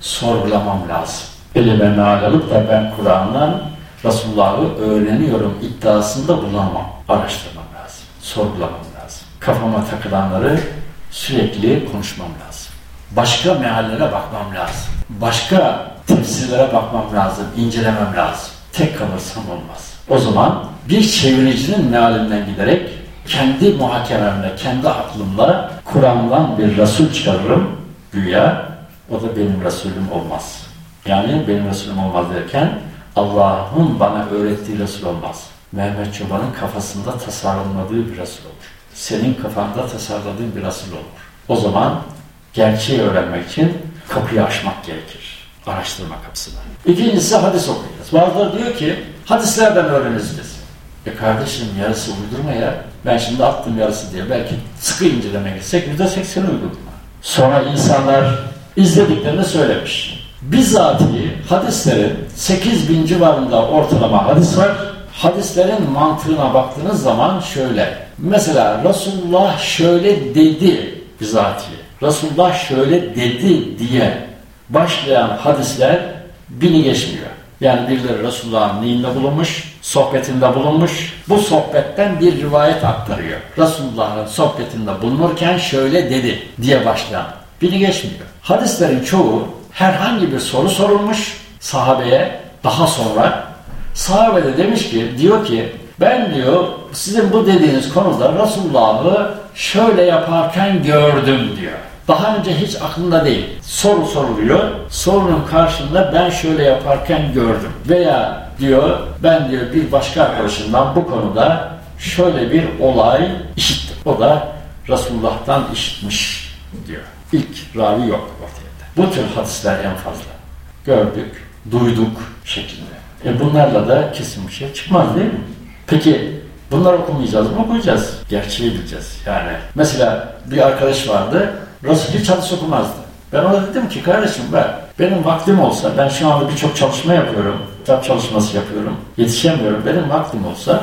Sorgulamam lazım. Elime meal alıp da ben Kur'an'dan Resulullah'ı öğreniyorum iddiasında bulunamam. Araştırmam lazım. Sorgulamam. Kafama takılanları sürekli konuşmam lazım. Başka meallere bakmam lazım. Başka tefsirlere bakmam lazım, incelemem lazım. Tek kalırsam olmaz. O zaman bir çeviricinin mealinden giderek kendi muhakememle, kendi aklımla Kur'an'dan bir Resul çıkarırım güya. O da benim Resulüm olmaz. Yani benim Resulüm olmaz derken Allah'ın bana öğrettiği Resul olmaz. Mehmet Çoban'ın kafasında tasarlanmadığı bir Resul olur. Senin kafanda tasarladığın bir Resul olur. O zaman gerçeği öğrenmek için kapıyı aşmak gerekir. Araştırma kapısını. İkincisi hadis okuyacağız. Bazıları diyor ki hadislerden öğreniriz. E kardeşim yarısı uydurma ya. Ben şimdi attım yarısı diye. Belki sıkı inceleme gitsek yüzde seksen uydurma. Sonra insanlar izlediklerini söylemiş. Bizzatihi hadislerin 8 bin civarında ortalama hadis var. Hadislerin mantığına baktığınız zaman şöyle. Mesela Resulullah şöyle dedi bizatihi. Resulullah şöyle dedi diye başlayan hadisler bini geçmiyor. Yani birileri Resulullah'ın neyinde bulunmuş, sohbetinde bulunmuş. Bu sohbetten bir rivayet aktarıyor. Resulullah'ın sohbetinde bulunurken şöyle dedi diye başlayan. Bini geçmiyor. Hadislerin çoğu herhangi bir soru sorulmuş sahabeye daha sonra. Sahabe de demiş ki, diyor ki ben diyor sizin bu dediğiniz konuda Resulullah'ı şöyle yaparken gördüm diyor. Daha önce hiç aklında değil. Soru soruluyor. Sorunun karşında ben şöyle yaparken gördüm. Veya diyor ben diyor bir başka arkadaşımdan bu konuda şöyle bir olay işittim. O da Resulullah'tan işitmiş diyor. İlk ravi yok ortaya. Bu tür hadisler en fazla. Gördük, duyduk şeklinde. E bunlarla da kesin bir şey çıkmaz değil mi? Peki bunları okumayacağız mı? Okuyacağız. Gerçeği bileceğiz. Yani mesela bir arkadaş vardı, hiç hadis okumazdı. Ben ona dedim ki kardeşim ben, benim vaktim olsa, ben şu anda birçok çalışma yapıyorum, kitap çalışması yapıyorum, yetişemiyorum. Benim vaktim olsa,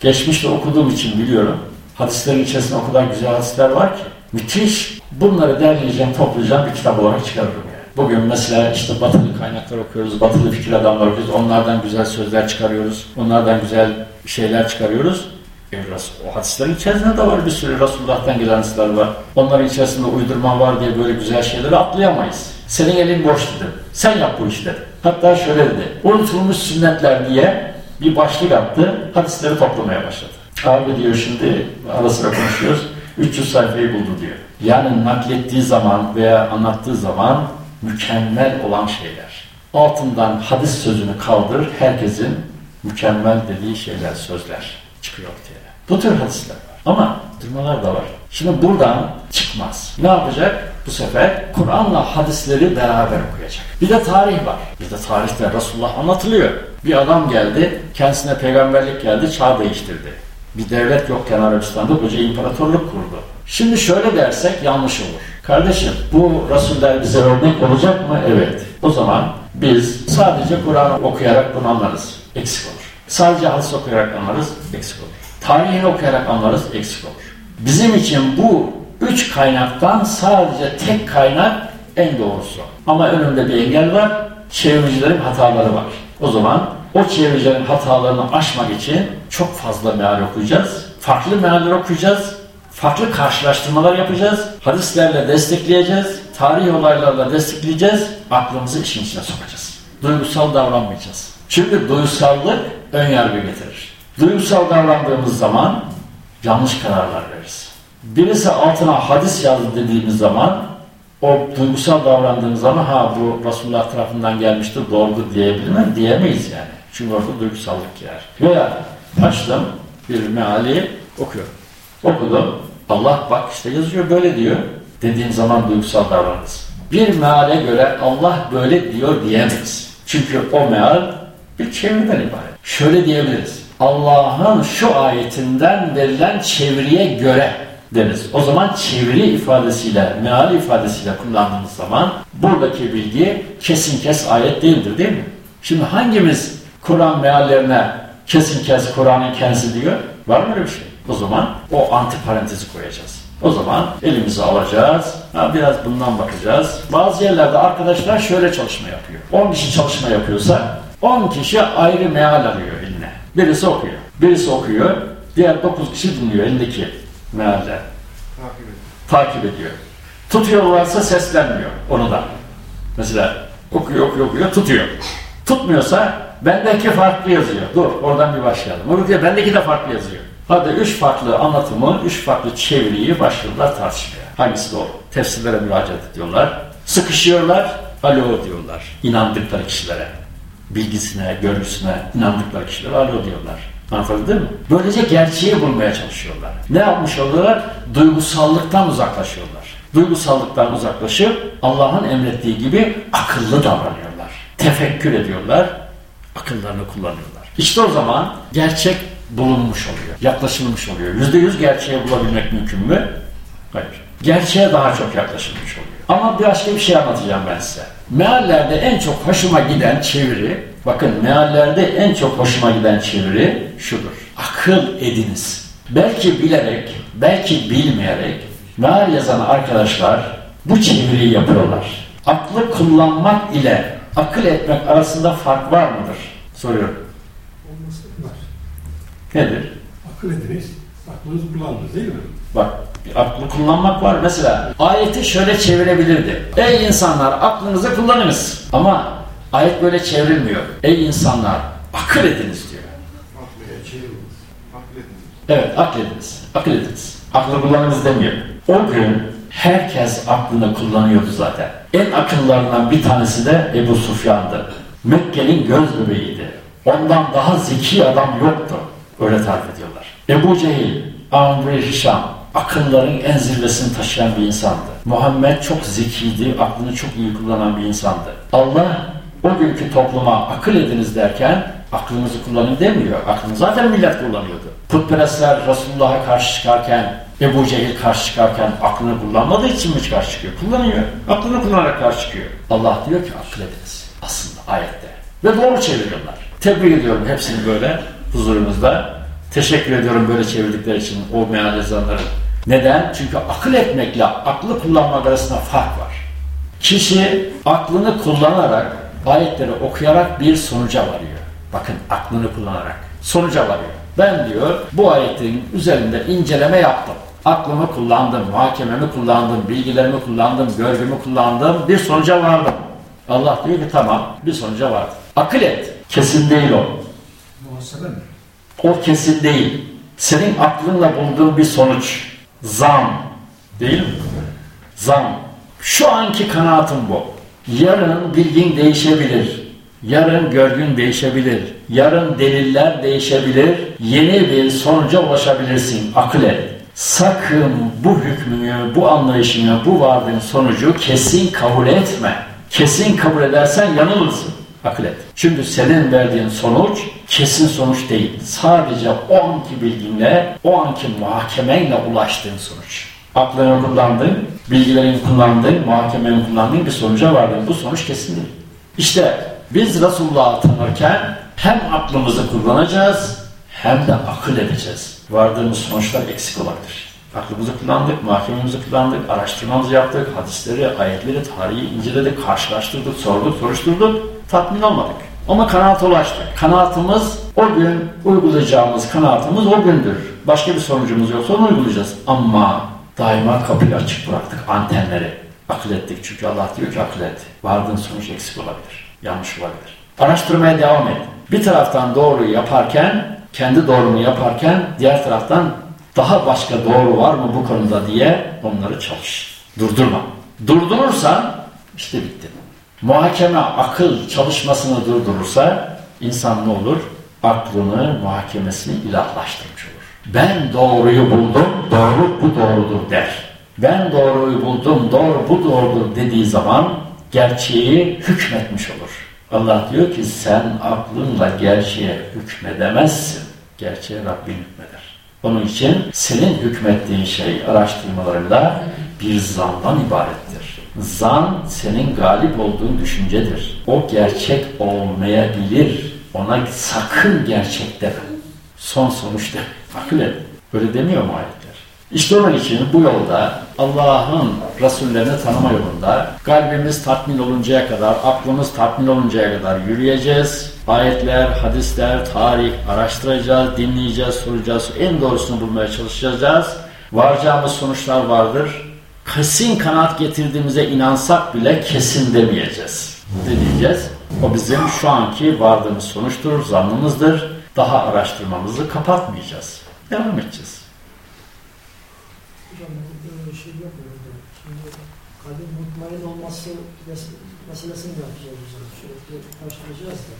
geçmişte okuduğum için biliyorum, hadislerin içerisinde o kadar güzel hadisler var ki, müthiş. Bunları derleyeceğim, toplayacağım bir kitap olarak çıkarırım. Bugün mesela işte batılı kaynaklar okuyoruz, batılı fikir adamlar okuyoruz, onlardan güzel sözler çıkarıyoruz, onlardan güzel şeyler çıkarıyoruz. E, o hadislerin içerisinde de var bir sürü Resulullah'tan gelen hadisler var. Onların içerisinde uydurma var diye böyle güzel şeyleri atlayamayız. Senin elin boş dedim. Sen yap bu işleri. Hatta şöyle dedi. Unutulmuş sünnetler diye bir başlık attı. Hadisleri toplamaya başladı. Abi diyor şimdi ara sıra konuşuyoruz. 300 sayfayı buldu diyor. Yani naklettiği zaman veya anlattığı zaman mükemmel olan şeyler. Altından hadis sözünü kaldır, herkesin mükemmel dediği şeyler, sözler çıkıyor ortaya. Bu tür hadisler var. Ama durmalar da var. Şimdi buradan çıkmaz. Ne yapacak? Bu sefer Kur'an'la hadisleri beraber okuyacak. Bir de tarih var. Bir de tarihte Resulullah anlatılıyor. Bir adam geldi, kendisine peygamberlik geldi, çağ değiştirdi. Bir devlet yokken Arabistan'da koca imparatorluk kurdu. Şimdi şöyle dersek yanlış olur. Kardeşim bu Resuller bize örnek olacak mı? Evet. O zaman biz sadece Kur'an okuyarak bunu anlarız. Eksik olur. Sadece hadis okuyarak anlarız. Eksik olur. Tarihini okuyarak anlarız. Eksik olur. Bizim için bu üç kaynaktan sadece tek kaynak en doğrusu. Ama önünde bir engel var. Çevrecilerin hataları var. O zaman o çevrecilerin hatalarını aşmak için çok fazla meal okuyacağız. Farklı mealler okuyacağız. Farklı karşılaştırmalar yapacağız. Hadislerle destekleyeceğiz. Tarih olaylarla destekleyeceğiz. Aklımızı işin içine sokacağız. Duygusal davranmayacağız. Çünkü duygusallık ön yargı getirir. Duygusal davrandığımız zaman yanlış kararlar veririz. Birisi altına hadis yazdı dediğimiz zaman o duygusal davrandığımız zaman ha bu Resulullah tarafından gelmiştir doğrudur diyebilir mi? Diyemeyiz yani. Çünkü orada duygusallık girer. Veya açtım bir meali okuyorum. Okudum. Allah bak işte yazıyor böyle diyor. Dediğim zaman duygusal davranırız. Bir meale göre Allah böyle diyor diyemeyiz. Çünkü o meal bir çeviriden ibaret. Şöyle diyebiliriz. Allah'ın şu ayetinden verilen çeviriye göre deriz. O zaman çeviri ifadesiyle, meal ifadesiyle kullandığımız zaman buradaki bilgi kesin kes ayet değildir değil mi? Şimdi hangimiz Kur'an meallerine kesin kes Kur'an'ın kendisi diyor? Var mı öyle bir şey? O zaman o antiparantezi koyacağız. O zaman elimizi alacağız. Biraz bundan bakacağız. Bazı yerlerde arkadaşlar şöyle çalışma yapıyor. 10 kişi çalışma yapıyorsa 10 kişi ayrı meal alıyor eline. Birisi okuyor. Birisi okuyor. Diğer 9 kişi dinliyor elindeki mealler. Takip ediyor. Takip ediyor. Tutuyorlarsa seslenmiyor onu da. Mesela okuyor okuyor okuyor tutuyor. Tutmuyorsa bendeki farklı yazıyor. Dur oradan bir başlayalım. Onu diyor bendeki de farklı yazıyor. Hadi üç farklı anlatımı, üç farklı çeviriyi başladılar tartışmaya. Hangisi doğru? Tefsirlere müracaat ediyorlar. Sıkışıyorlar, alo diyorlar. İnandıkları kişilere. Bilgisine, görgüsüne inandıkları kişilere alo diyorlar. Anlatabildim mi? Böylece gerçeği bulmaya çalışıyorlar. Ne yapmış oluyorlar? Duygusallıktan uzaklaşıyorlar. Duygusallıktan uzaklaşıp Allah'ın emrettiği gibi akıllı davranıyorlar. Tefekkür ediyorlar, akıllarını kullanıyorlar. İşte o zaman gerçek bulunmuş oluyor, yaklaşılmış oluyor. Yüzde yüz gerçeğe bulabilmek mümkün mü? Hayır. Gerçeğe daha çok yaklaşılmış oluyor. Ama bir başka bir şey anlatacağım ben size. Meallerde en çok hoşuma giden çeviri, bakın meallerde en çok hoşuma giden çeviri şudur. Akıl ediniz. Belki bilerek, belki bilmeyerek meal yazan arkadaşlar bu çeviriyi yapıyorlar. Aklı kullanmak ile akıl etmek arasında fark var mıdır? Soruyorum. Nedir? Akıl ediniz, aklınızı kullandınız değil mi? Bak aklı kullanmak var. Mesela ayeti şöyle çevirebilirdi. Ey insanlar aklınızı kullanınız. Ama ayet böyle çevrilmiyor. Ey insanlar akıl ediniz diyor. Evet aklediniz. Akıl ediniz. Aklı kullanınız demiyor. O gün herkes aklını kullanıyordu zaten. En akıllarından bir tanesi de Ebu Sufyan'dı. Mekke'nin göz bebeğiydi. Ondan daha zeki adam yoktu. Öyle tarif ediyorlar. Ebu Cehil Amr Hişam akılların en zirvesini taşıyan bir insandı. Muhammed çok zekiydi, aklını çok iyi kullanan bir insandı. Allah o günkü topluma akıl ediniz derken aklınızı kullanın demiyor. Aklını zaten millet kullanıyordu. Putperestler Resulullah'a karşı çıkarken, Ebu Cehil karşı çıkarken aklını kullanmadığı için mi karşı çıkıyor? Kullanıyor. Aklını kullanarak karşı çıkıyor. Allah diyor ki akıl ediniz. Aslında ayette. Ve doğru çeviriyorlar. Tebrik ediyorum hepsini böyle huzurunuzda. Teşekkür ediyorum böyle çevirdikleri için o meal yazanların. Neden? Çünkü akıl etmekle aklı kullanmak arasında fark var. Kişi aklını kullanarak, ayetleri okuyarak bir sonuca varıyor. Bakın aklını kullanarak. Sonuca varıyor. Ben diyor bu ayetin üzerinde inceleme yaptım. Aklımı kullandım, muhakememi kullandım, bilgilerimi kullandım, görgümü kullandım, bir sonuca vardım. Allah diyor ki tamam bir sonuca vardım. Akıl et. Kesin değil o. Muhasebe mi? O kesin değil. Senin aklınla bulduğun bir sonuç. Zam. Değil mi? Zam. Şu anki kanaatim bu. Yarın bilgin değişebilir. Yarın görgün değişebilir. Yarın deliller değişebilir. Yeni bir sonuca ulaşabilirsin. Akıl et. Sakın bu hükmünü, bu anlayışını, bu vardığın sonucu kesin kabul etme. Kesin kabul edersen yanılırsın. Akıl et. Çünkü senin verdiğin sonuç kesin sonuç değil. Sadece o anki bilginle, o anki muhakemeyle ulaştığın sonuç. Aklını kullandın, bilgilerini kullandın, muhakemeni kullandın bir sonuca vardın. Bu sonuç kesin değil. İşte biz Resulullah'ı tanırken hem aklımızı kullanacağız hem de akıl edeceğiz. Vardığımız sonuçlar eksik olabilir. Aklımızı kullandık, mahkememizi kullandık, araştırmamızı yaptık, hadisleri, ayetleri, tarihi inceledik, karşılaştırdık, sorduk, soruşturduk, tatmin olmadık. Ama kanaata ulaştık. Kanaatımız o gün uygulayacağımız kanaatımız o gündür. Başka bir sonucumuz yoksa onu uygulayacağız. Ama daima kapıyı açık bıraktık, antenleri. Akıl ettik çünkü Allah diyor ki akıl et. Vardığın sonuç eksik olabilir, yanlış olabilir. Araştırmaya devam et. Bir taraftan doğruyu yaparken, kendi doğrunu yaparken diğer taraftan daha başka doğru var mı bu konuda diye onları çalış. Durdurma. Durdurursan işte bitti. Muhakeme akıl çalışmasını durdurursa insan ne olur? Aklını, muhakemesini ilahlaştırmış olur. Ben doğruyu buldum, doğru bu doğrudur der. Ben doğruyu buldum, doğru bu doğrudur dediği zaman gerçeği hükmetmiş olur. Allah diyor ki sen aklınla gerçeğe hükmedemezsin. Gerçeğe Rabbin hükmeder. Onun için senin hükmettiğin şey araştırmalarında bir zandan ibarettir. Zan senin galip olduğun düşüncedir. O gerçek olmayabilir. Ona sakın gerçek deme. Son sonuçta akıl et. Böyle demiyor mu ayetler? İşte onun için bu yolda Allah'ın Resullerini tanıma yolunda kalbimiz tatmin oluncaya kadar, aklımız tatmin oluncaya kadar yürüyeceğiz. Ayetler, hadisler, tarih araştıracağız, dinleyeceğiz, soracağız. En doğrusunu bulmaya çalışacağız. Varacağımız sonuçlar vardır. Kesin kanaat getirdiğimize inansak bile kesin demeyeceğiz. Ne diyeceğiz? O bizim şu anki vardığımız sonuçtur, zannımızdır. Daha araştırmamızı kapatmayacağız. Devam edeceğiz. Hocam şey yapmıyorum da. Şimdi kalbin mutmain olması mes- meselesini de yapacağız. Sürekli karşılayacağız da.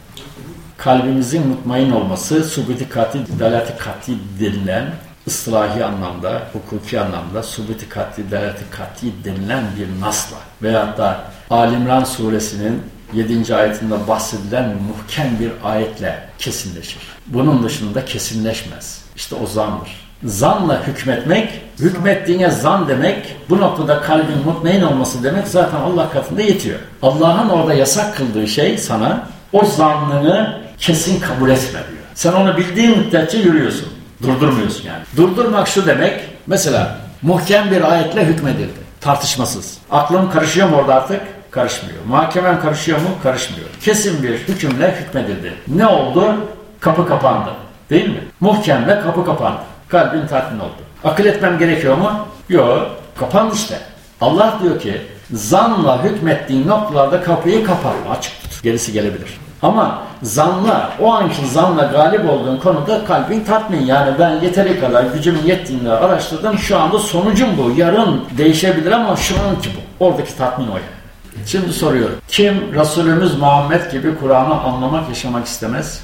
kalbimizin mutmain olması subuti kati, dalati kati denilen ıslahi anlamda, hukuki anlamda subuti kati, dalati kati denilen bir nasla veyahut da Alimran suresinin 7. ayetinde bahsedilen muhkem bir ayetle kesinleşir. Bunun dışında kesinleşmez. İşte o zandır. Zanla hükmetmek, hükmettiğine zan demek, bu noktada kalbin mutmain olması demek zaten Allah katında yetiyor. Allah'ın orada yasak kıldığı şey sana o zannını kesin kabul etme diyor. Sen onu bildiğin müddetçe yürüyorsun. Durdurmuyorsun yani. Durdurmak şu demek, mesela muhkem bir ayetle hükmedildi. Tartışmasız. Aklım karışıyor mu orada artık? Karışmıyor. Muhakemem karışıyor mu? Karışmıyor. Kesin bir hükümle hükmedildi. Ne oldu? Kapı kapandı. Değil mi? Muhkemle kapı kapandı. Kalbin tatmin oldu. Akıl etmem gerekiyor mu? Yok. Kapandı işte. Allah diyor ki zanla hükmettiğin noktalarda kapıyı kapatma açık tut. Gerisi gelebilir. Ama zanla, o anki zanla galip olduğun konuda kalbin tatmin. Yani ben yeteri kadar gücümün yettiğinde araştırdım. Şu anda sonucum bu. Yarın değişebilir ama şu anki bu. Oradaki tatmin o yani. Şimdi soruyorum. Kim Resulümüz Muhammed gibi Kur'an'ı anlamak, yaşamak istemez?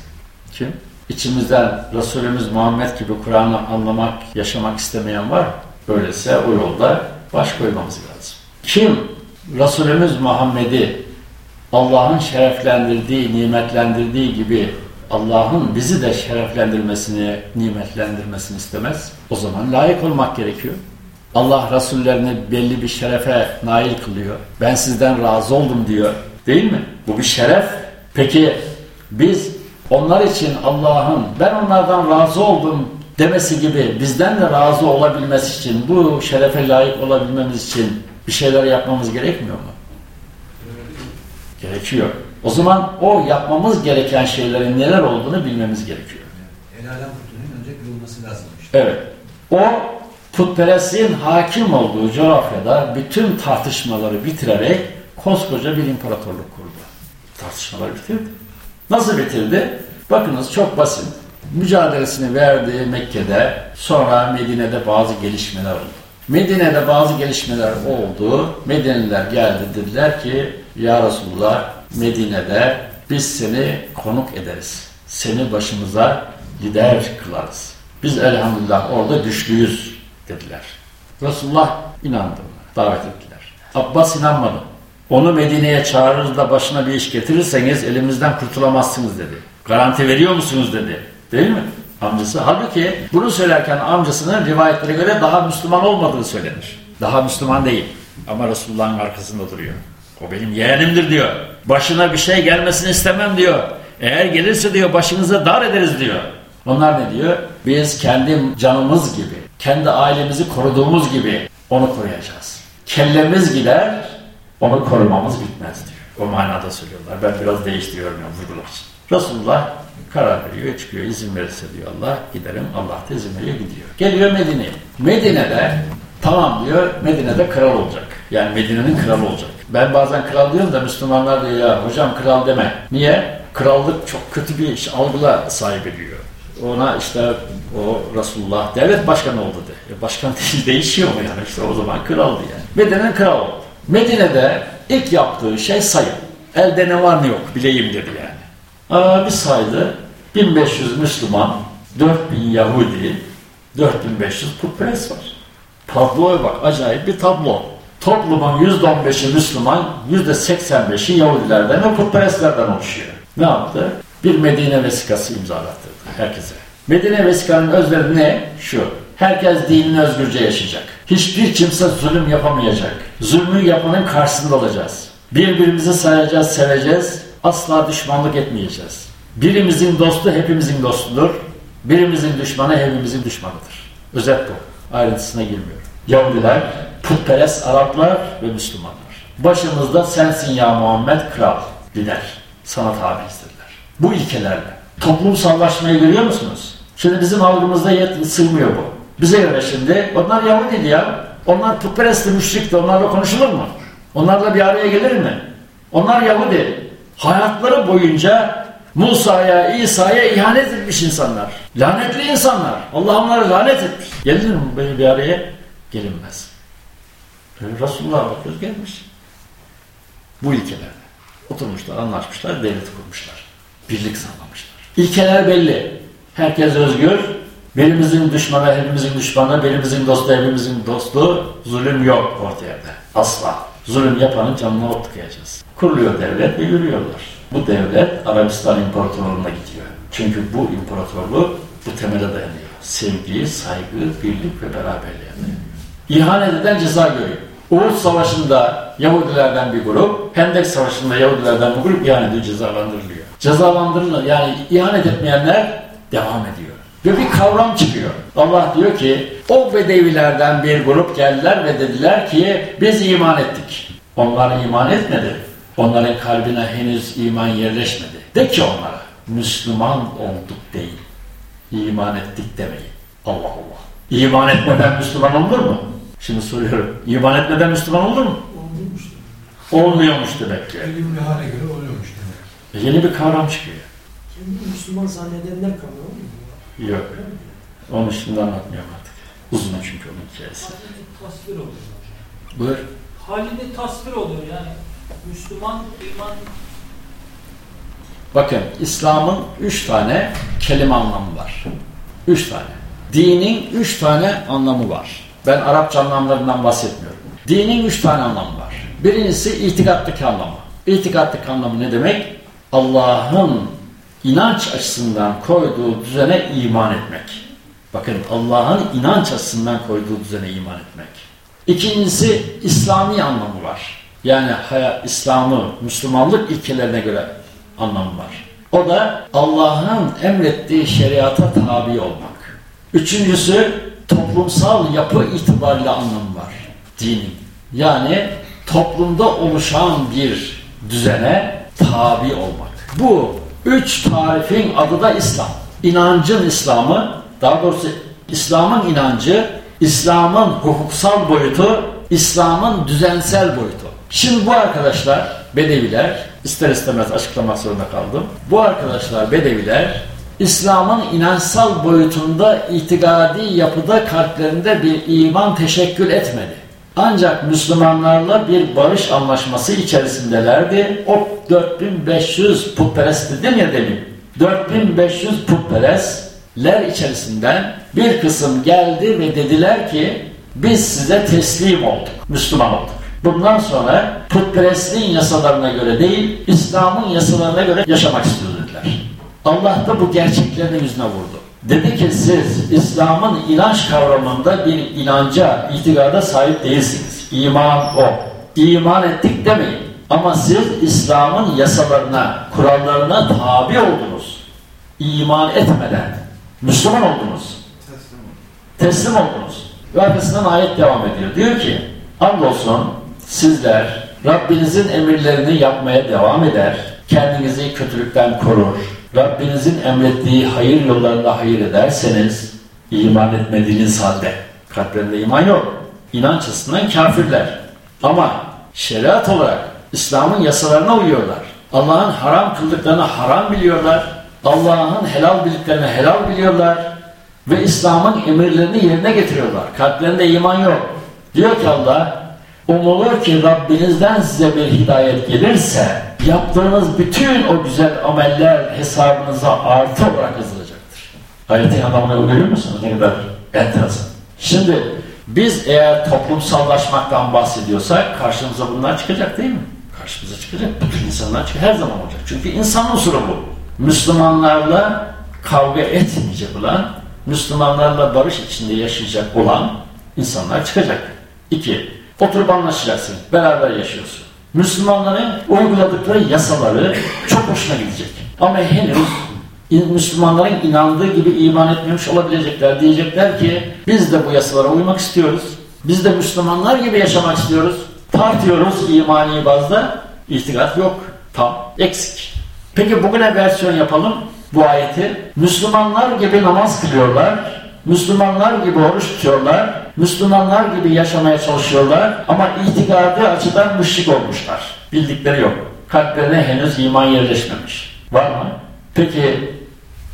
Kim? İçimizden Resulümüz Muhammed gibi Kur'an'ı anlamak, yaşamak istemeyen var mı? O yolda baş koymamız lazım. Kim Resulümüz Muhammed'i Allah'ın şereflendirdiği, nimetlendirdiği gibi Allah'ın bizi de şereflendirmesini, nimetlendirmesini istemez. O zaman layık olmak gerekiyor. Allah Resullerini belli bir şerefe nail kılıyor. Ben sizden razı oldum diyor. Değil mi? Bu bir şeref. Peki biz onlar için Allah'ın ben onlardan razı oldum demesi gibi bizden de razı olabilmesi için bu şerefe layık olabilmemiz için bir şeyler yapmamız gerekmiyor mu? Gerekiyor. O zaman o yapmamız gereken şeylerin neler olduğunu bilmemiz gerekiyor. El alem kutunun önce kırılması lazımmış. Evet. O putperestliğin hakim olduğu coğrafyada bütün tartışmaları bitirerek koskoca bir imparatorluk kurdu. Tartışmaları bitirdi. Nasıl bitirdi? Bakınız çok basit. Mücadelesini verdiği Mekke'de sonra Medine'de bazı gelişmeler oldu. Medine'de bazı gelişmeler oldu. Medineliler geldi dediler ki Ya Resulullah Medine'de biz seni konuk ederiz. Seni başımıza lider kılarız. Biz elhamdülillah orada güçlüyüz dediler. Resulullah inandı. Davet ettiler. Abbas inanmadı. Onu Medine'ye çağırırız da başına bir iş getirirseniz elimizden kurtulamazsınız dedi. Garanti veriyor musunuz dedi. Değil mi? Amcası. Halbuki bunu söylerken amcasının rivayetlere göre daha Müslüman olmadığı söylenir. Daha Müslüman değil. Ama Resulullah'ın arkasında duruyor. O benim yeğenimdir diyor. Başına bir şey gelmesini istemem diyor. Eğer gelirse diyor başınıza dar ederiz diyor. Onlar ne diyor? Biz kendi canımız gibi, kendi ailemizi koruduğumuz gibi onu koruyacağız. Kellemiz gider, onu korumamız bitmez diyor. O manada söylüyorlar. Ben biraz değiştiriyorum ya vurgular. Resulullah karar veriyor, çıkıyor, izin verirse diyor Allah, giderim. Allah da izin veriyor, gidiyor. Geliyor Medine'ye. Medine'de tamam diyor, Medine'de kral olacak. Yani Medine'nin kralı olacak. Ben bazen kral diyorum da Müslümanlar diyor ya hocam kral deme. Niye? Krallık çok kötü bir iş, algıla sahip ediyor. Ona işte o Resulullah devlet başkanı oldu de. E başkan değil değişiyor mu yani işte o zaman kraldı yani. Medine'nin kralı oldu. Medine'de ilk yaptığı şey sayım. Elde ne var ne yok bileyim dedi yani. Aa, bir saydı. 1500 Müslüman, 4000 Yahudi, 4500 putperest var. Tabloya bak acayip bir tablo. Toplumun %15'i Müslüman, %85'i Yahudilerden ve putperestlerden oluşuyor. Ne yaptı? Bir Medine vesikası imzalattırdı herkese. Medine vesikanın özleri ne? Şu. Herkes dinini özgürce yaşayacak. Hiçbir kimse zulüm yapamayacak. Zulmü yapanın karşısında olacağız. Birbirimizi sayacağız, seveceğiz. Asla düşmanlık etmeyeceğiz. Birimizin dostu hepimizin dostudur. Birimizin düşmanı hepimizin düşmanıdır. Özet bu. Ayrıntısına girmiyorum. Yahudiler, putperest Araplar ve Müslümanlar. Başımızda sensin ya Muhammed kral, lider. Sana tabiiz dediler. Bu ilkelerle. Toplumsallaşmayı görüyor musunuz? Şimdi bizim algımızda yet sığmıyor bu. Bize göre şimdi, onlar Yahudiydi ya. Onlar putperestti, müşrikti. Onlarla konuşulur mu? Onlarla bir araya gelir mi? Onlar Yahudi. Hayatları boyunca Musa'ya, İsa'ya ihanet etmiş insanlar. Lanetli insanlar. Allah onları lanet etmiş. Gelir mi böyle bir araya? Gelinmez. Resulullah'a bakıyoruz gelmiş. Bu ilkelerle. Oturmuşlar, anlaşmışlar, devlet kurmuşlar. Birlik sağlamışlar. İlkeler belli. Herkes özgür. Birimizin düşmanı, hepimizin düşmanı, birimizin dostu, hepimizin dostu. Zulüm yok ortaya Asla. Zulüm yapanın canına ot tıkayacağız. Kuruluyor devlet ve yürüyorlar. Bu devlet Arabistan İmparatorluğu'na gidiyor. Çünkü bu imparatorluk bu temele dayanıyor. Sevgi, saygı, birlik ve beraberliğe dayanıyor. İhanet eden ceza görüyor. Uğur Savaşı'nda Yahudilerden bir grup, Hendek Savaşı'nda Yahudilerden bir grup ihanet ediyor, cezalandırılıyor. Cezalandırılıyor. Yani ihanet etmeyenler devam ediyor. Ve bir kavram çıkıyor. Allah diyor ki o bedevilerden bir grup geldiler ve dediler ki biz iman ettik. Onlar iman etmedi. Onların kalbine henüz iman yerleşmedi. De ki onlara Müslüman olduk değil. İman ettik demeyin. Allah Allah. İman etmeden Müslüman olur mu? Şimdi soruyorum. İman etmeden Müslüman olur mu? Olmuştu. Olmuyormuş demek ki. Belli bir hale göre oluyormuş demek. Yeni bir kavram çıkıyor. Kendini Müslüman zannedenler kalıyor mu? Yok. Onu şimdi anlatmıyorum artık. Uzun çünkü onun hikayesi. Tasvir oluyor. Buyur. Halini tasvir oluyor yani. Müslüman iman Bakın İslam'ın üç tane kelime anlamı var. Üç tane. Dinin üç tane anlamı var. Ben Arapça anlamlarından bahsetmiyorum. Dinin üç tane anlamı var. Birincisi itikattaki anlamı. İtikattaki anlamı ne demek? Allah'ın inanç açısından koyduğu düzene iman etmek. Bakın Allah'ın inanç açısından koyduğu düzene iman etmek. İkincisi İslami anlamı var. Yani İslam'ı, Müslümanlık ilkelerine göre anlamı var. O da Allah'ın emrettiği şeriata tabi olmak. Üçüncüsü toplumsal yapı itibariyle anlamı var. Dinin. Yani toplumda oluşan bir düzene tabi olmak. Bu üç tarifin adı da İslam. İnancın İslamı, daha doğrusu İslam'ın inancı, İslam'ın hukuksal boyutu, İslam'ın düzensel boyutu. Şimdi bu arkadaşlar, Bedeviler, ister istemez açıklamak zorunda kaldım. Bu arkadaşlar, Bedeviler, İslam'ın inançsal boyutunda, itikadi yapıda kalplerinde bir iman teşekkül etmedi. Ancak Müslümanlarla bir barış anlaşması içerisindelerdi. O 4500 putperest dedim ya demin. 4500 putperestler içerisinden bir kısım geldi ve dediler ki biz size teslim olduk, Müslüman olduk. Bundan sonra putperestliğin yasalarına göre değil, İslam'ın yasalarına göre yaşamak istiyoruz. Allah da bu gerçeklerin yüzüne vurdu. Dedi ki siz İslam'ın inanç kavramında bir inanca, itikada sahip değilsiniz. İman o. İman ettik demeyin. Ama siz İslam'ın yasalarına, kurallarına tabi oldunuz. İman etmeden Müslüman oldunuz. Teslim oldunuz. Ve arkasından ayet devam ediyor. Diyor ki, andolsun sizler Rabbinizin emirlerini yapmaya devam eder, kendinizi kötülükten korur, Rabbinizin emrettiği hayır yollarında hayır ederseniz iman etmediğiniz halde kalplerinde iman yok. İnanç açısından kafirler. Ama şeriat olarak İslam'ın yasalarına uyuyorlar. Allah'ın haram kıldıklarını haram biliyorlar. Allah'ın helal bildiklerini helal biliyorlar. Ve İslam'ın emirlerini yerine getiriyorlar. Kalplerinde iman yok. Diyor ki Allah, umulur ki Rabbinizden size bir hidayet gelirse yaptığınız bütün o güzel ameller hesabınıza artı olarak yazılacaktır. Ayetin anlamını görüyor musunuz? Ne kadar enteresan. Şimdi biz eğer toplumsallaşmaktan bahsediyorsak karşımıza bunlar çıkacak değil mi? Karşımıza çıkacak. Bütün insanlar çıkacak. Her zaman olacak. Çünkü insan unsuru bu. Müslümanlarla kavga etmeyecek olan, Müslümanlarla barış içinde yaşayacak olan insanlar çıkacak. İki, oturup anlaşacaksın. Beraber yaşıyorsun. Müslümanların uyguladıkları yasaları çok hoşuna gidecek. Ama henüz Müslümanların inandığı gibi iman etmemiş olabilecekler. Diyecekler ki biz de bu yasalara uymak istiyoruz. Biz de Müslümanlar gibi yaşamak istiyoruz. Tartıyoruz imani bazda. İtikat yok. Tam eksik. Peki bugüne versiyon yapalım bu ayeti. Müslümanlar gibi namaz kılıyorlar. Müslümanlar gibi oruç tutuyorlar. Müslümanlar gibi yaşamaya çalışıyorlar. Ama itikadi açıdan müşrik olmuşlar. Bildikleri yok. Kalplerine henüz iman yerleşmemiş. Var mı? Peki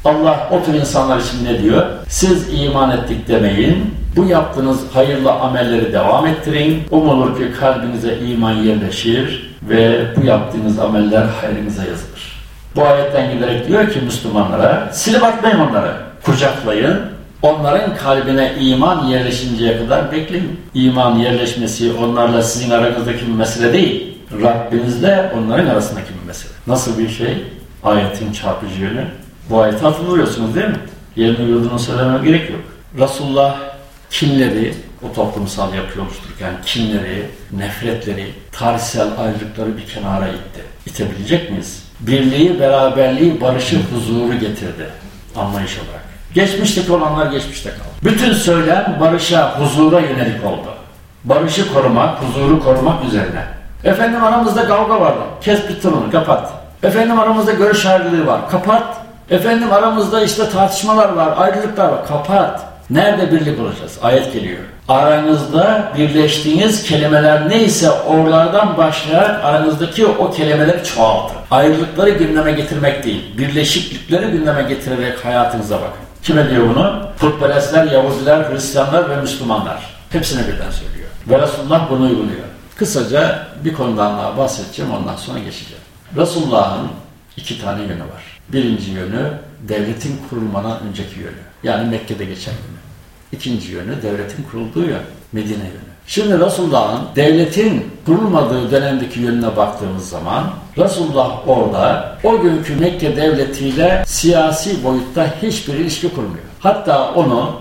Allah o tür insanlar için ne diyor? Siz iman ettik demeyin. Bu yaptığınız hayırlı amelleri devam ettirin. Umulur ki kalbinize iman yerleşir ve bu yaptığınız ameller hayrınıza yazılır. Bu ayetten giderek diyor ki Müslümanlara silip atmayın onları. Kucaklayın. Onların kalbine iman yerleşinceye kadar bekleyin. İman yerleşmesi onlarla sizin aranızdaki bir mesele değil. Rabbinizle onların arasındaki bir mesele. Nasıl bir şey? Ayetin çarpıcı yönü. Bu ayeti hatırlıyorsunuz değil mi? Yerini yurdunu söylememe gerek yok. Resulullah kinleri, o toplumsal yapı oluştururken kinleri, nefretleri, tarihsel ayrılıkları bir kenara itti. İtebilecek miyiz? Birliği, beraberliği, barışı, huzuru getirdi anlayış olarak. Geçmişteki olanlar geçmişte kaldı. Bütün söylem barışa, huzura yönelik oldu. Barışı korumak, huzuru korumak üzerine. Efendim aramızda kavga vardı. Kes bitti bunu, kapat. Efendim aramızda görüş ayrılığı var. Kapat. Efendim aramızda işte tartışmalar var, ayrılıklar var. Kapat. Nerede birlik olacağız? Ayet geliyor. Aranızda birleştiğiniz kelimeler neyse oralardan başlayarak aranızdaki o kelimeleri çoğaltın. Ayrılıkları gündeme getirmek değil, birleşiklikleri gündeme getirerek hayatınıza bakın. Kime diyor bunu? Putperestler, Yahudiler, Hristiyanlar ve Müslümanlar. Hepsine birden söylüyor. Ve Resulullah bunu uyguluyor. Kısaca bir konudan daha bahsedeceğim ondan sonra geçeceğim. Resulullah'ın İki tane yönü var. Birinci yönü devletin kurulmadan önceki yönü. Yani Mekke'de geçen yönü. İkinci yönü devletin kurulduğu yön. Medine yönü. Şimdi Resulullah'ın devletin kurulmadığı dönemdeki yönüne baktığımız zaman Resulullah orada o günkü Mekke devletiyle siyasi boyutta hiçbir ilişki kurmuyor. Hatta onu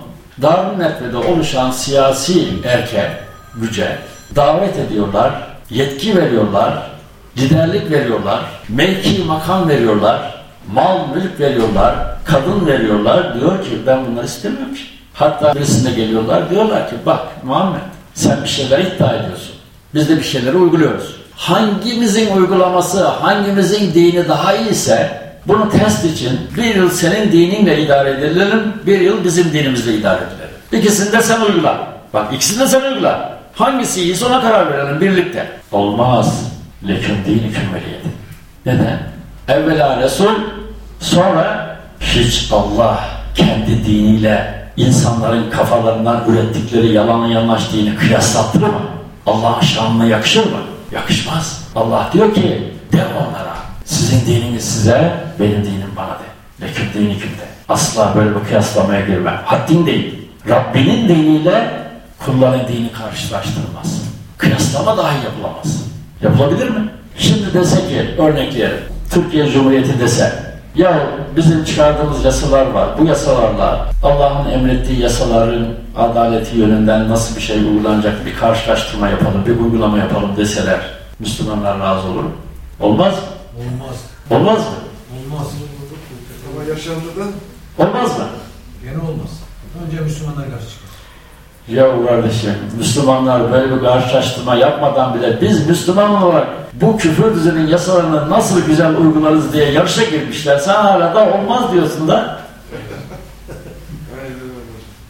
Darül Netve'de oluşan siyasi erkek güce davet ediyorlar, yetki veriyorlar, liderlik veriyorlar, mevki makam veriyorlar, mal mülk veriyorlar, kadın veriyorlar. Diyor ki ben bunları istemiyorum. Hatta birisine geliyorlar diyorlar ki bak Muhammed sen bir şeyler iddia ediyorsun. Biz de bir şeyleri uyguluyoruz. Hangimizin uygulaması, hangimizin dini daha iyiyse bunu test için bir yıl senin dininle idare edilelim, bir yıl bizim dinimizle idare edilelim. İkisini de sen uygula. Bak ikisini de sen uygula. Hangisi iyiyse ona karar verelim birlikte. Olmaz. Leküm dini kümmeliyeti. Neden? Evvela Resul, sonra hiç Allah kendi diniyle insanların kafalarından ürettikleri yalan yanlış dini kıyaslattırır mı? Allah'ın şanına yakışır mı? Yakışmaz. Allah diyor ki de onlara sizin dininiz size benim dinim bana de. Leküm dini kimde? Asla böyle bir kıyaslamaya girmem. Haddin değil. Rabbinin diniyle kulların dini karşılaştırılmaz. Kıyaslama dahi yapılamaz. Yapılabilir mi? Şimdi dese ki örnekleyelim. Türkiye Cumhuriyeti dese ya bizim çıkardığımız yasalar var. Bu yasalarla Allah'ın emrettiği yasaların adaleti yönünden nasıl bir şey uygulanacak bir karşılaştırma yapalım, bir uygulama yapalım deseler Müslümanlar razı olur? Olmaz mı? Olmaz. Olmaz mı? Olmaz. Ama yaşantıda Olmaz mı? Gene olmaz. Önce Müslümanlar karşı çıkar. Ya kardeşim, Müslümanlar böyle bir karşılaştırma yapmadan bile biz Müslüman olarak bu küfür düzenin yasalarını nasıl güzel uygularız diye yarışa girmişler. Sen hala da olmaz diyorsun da.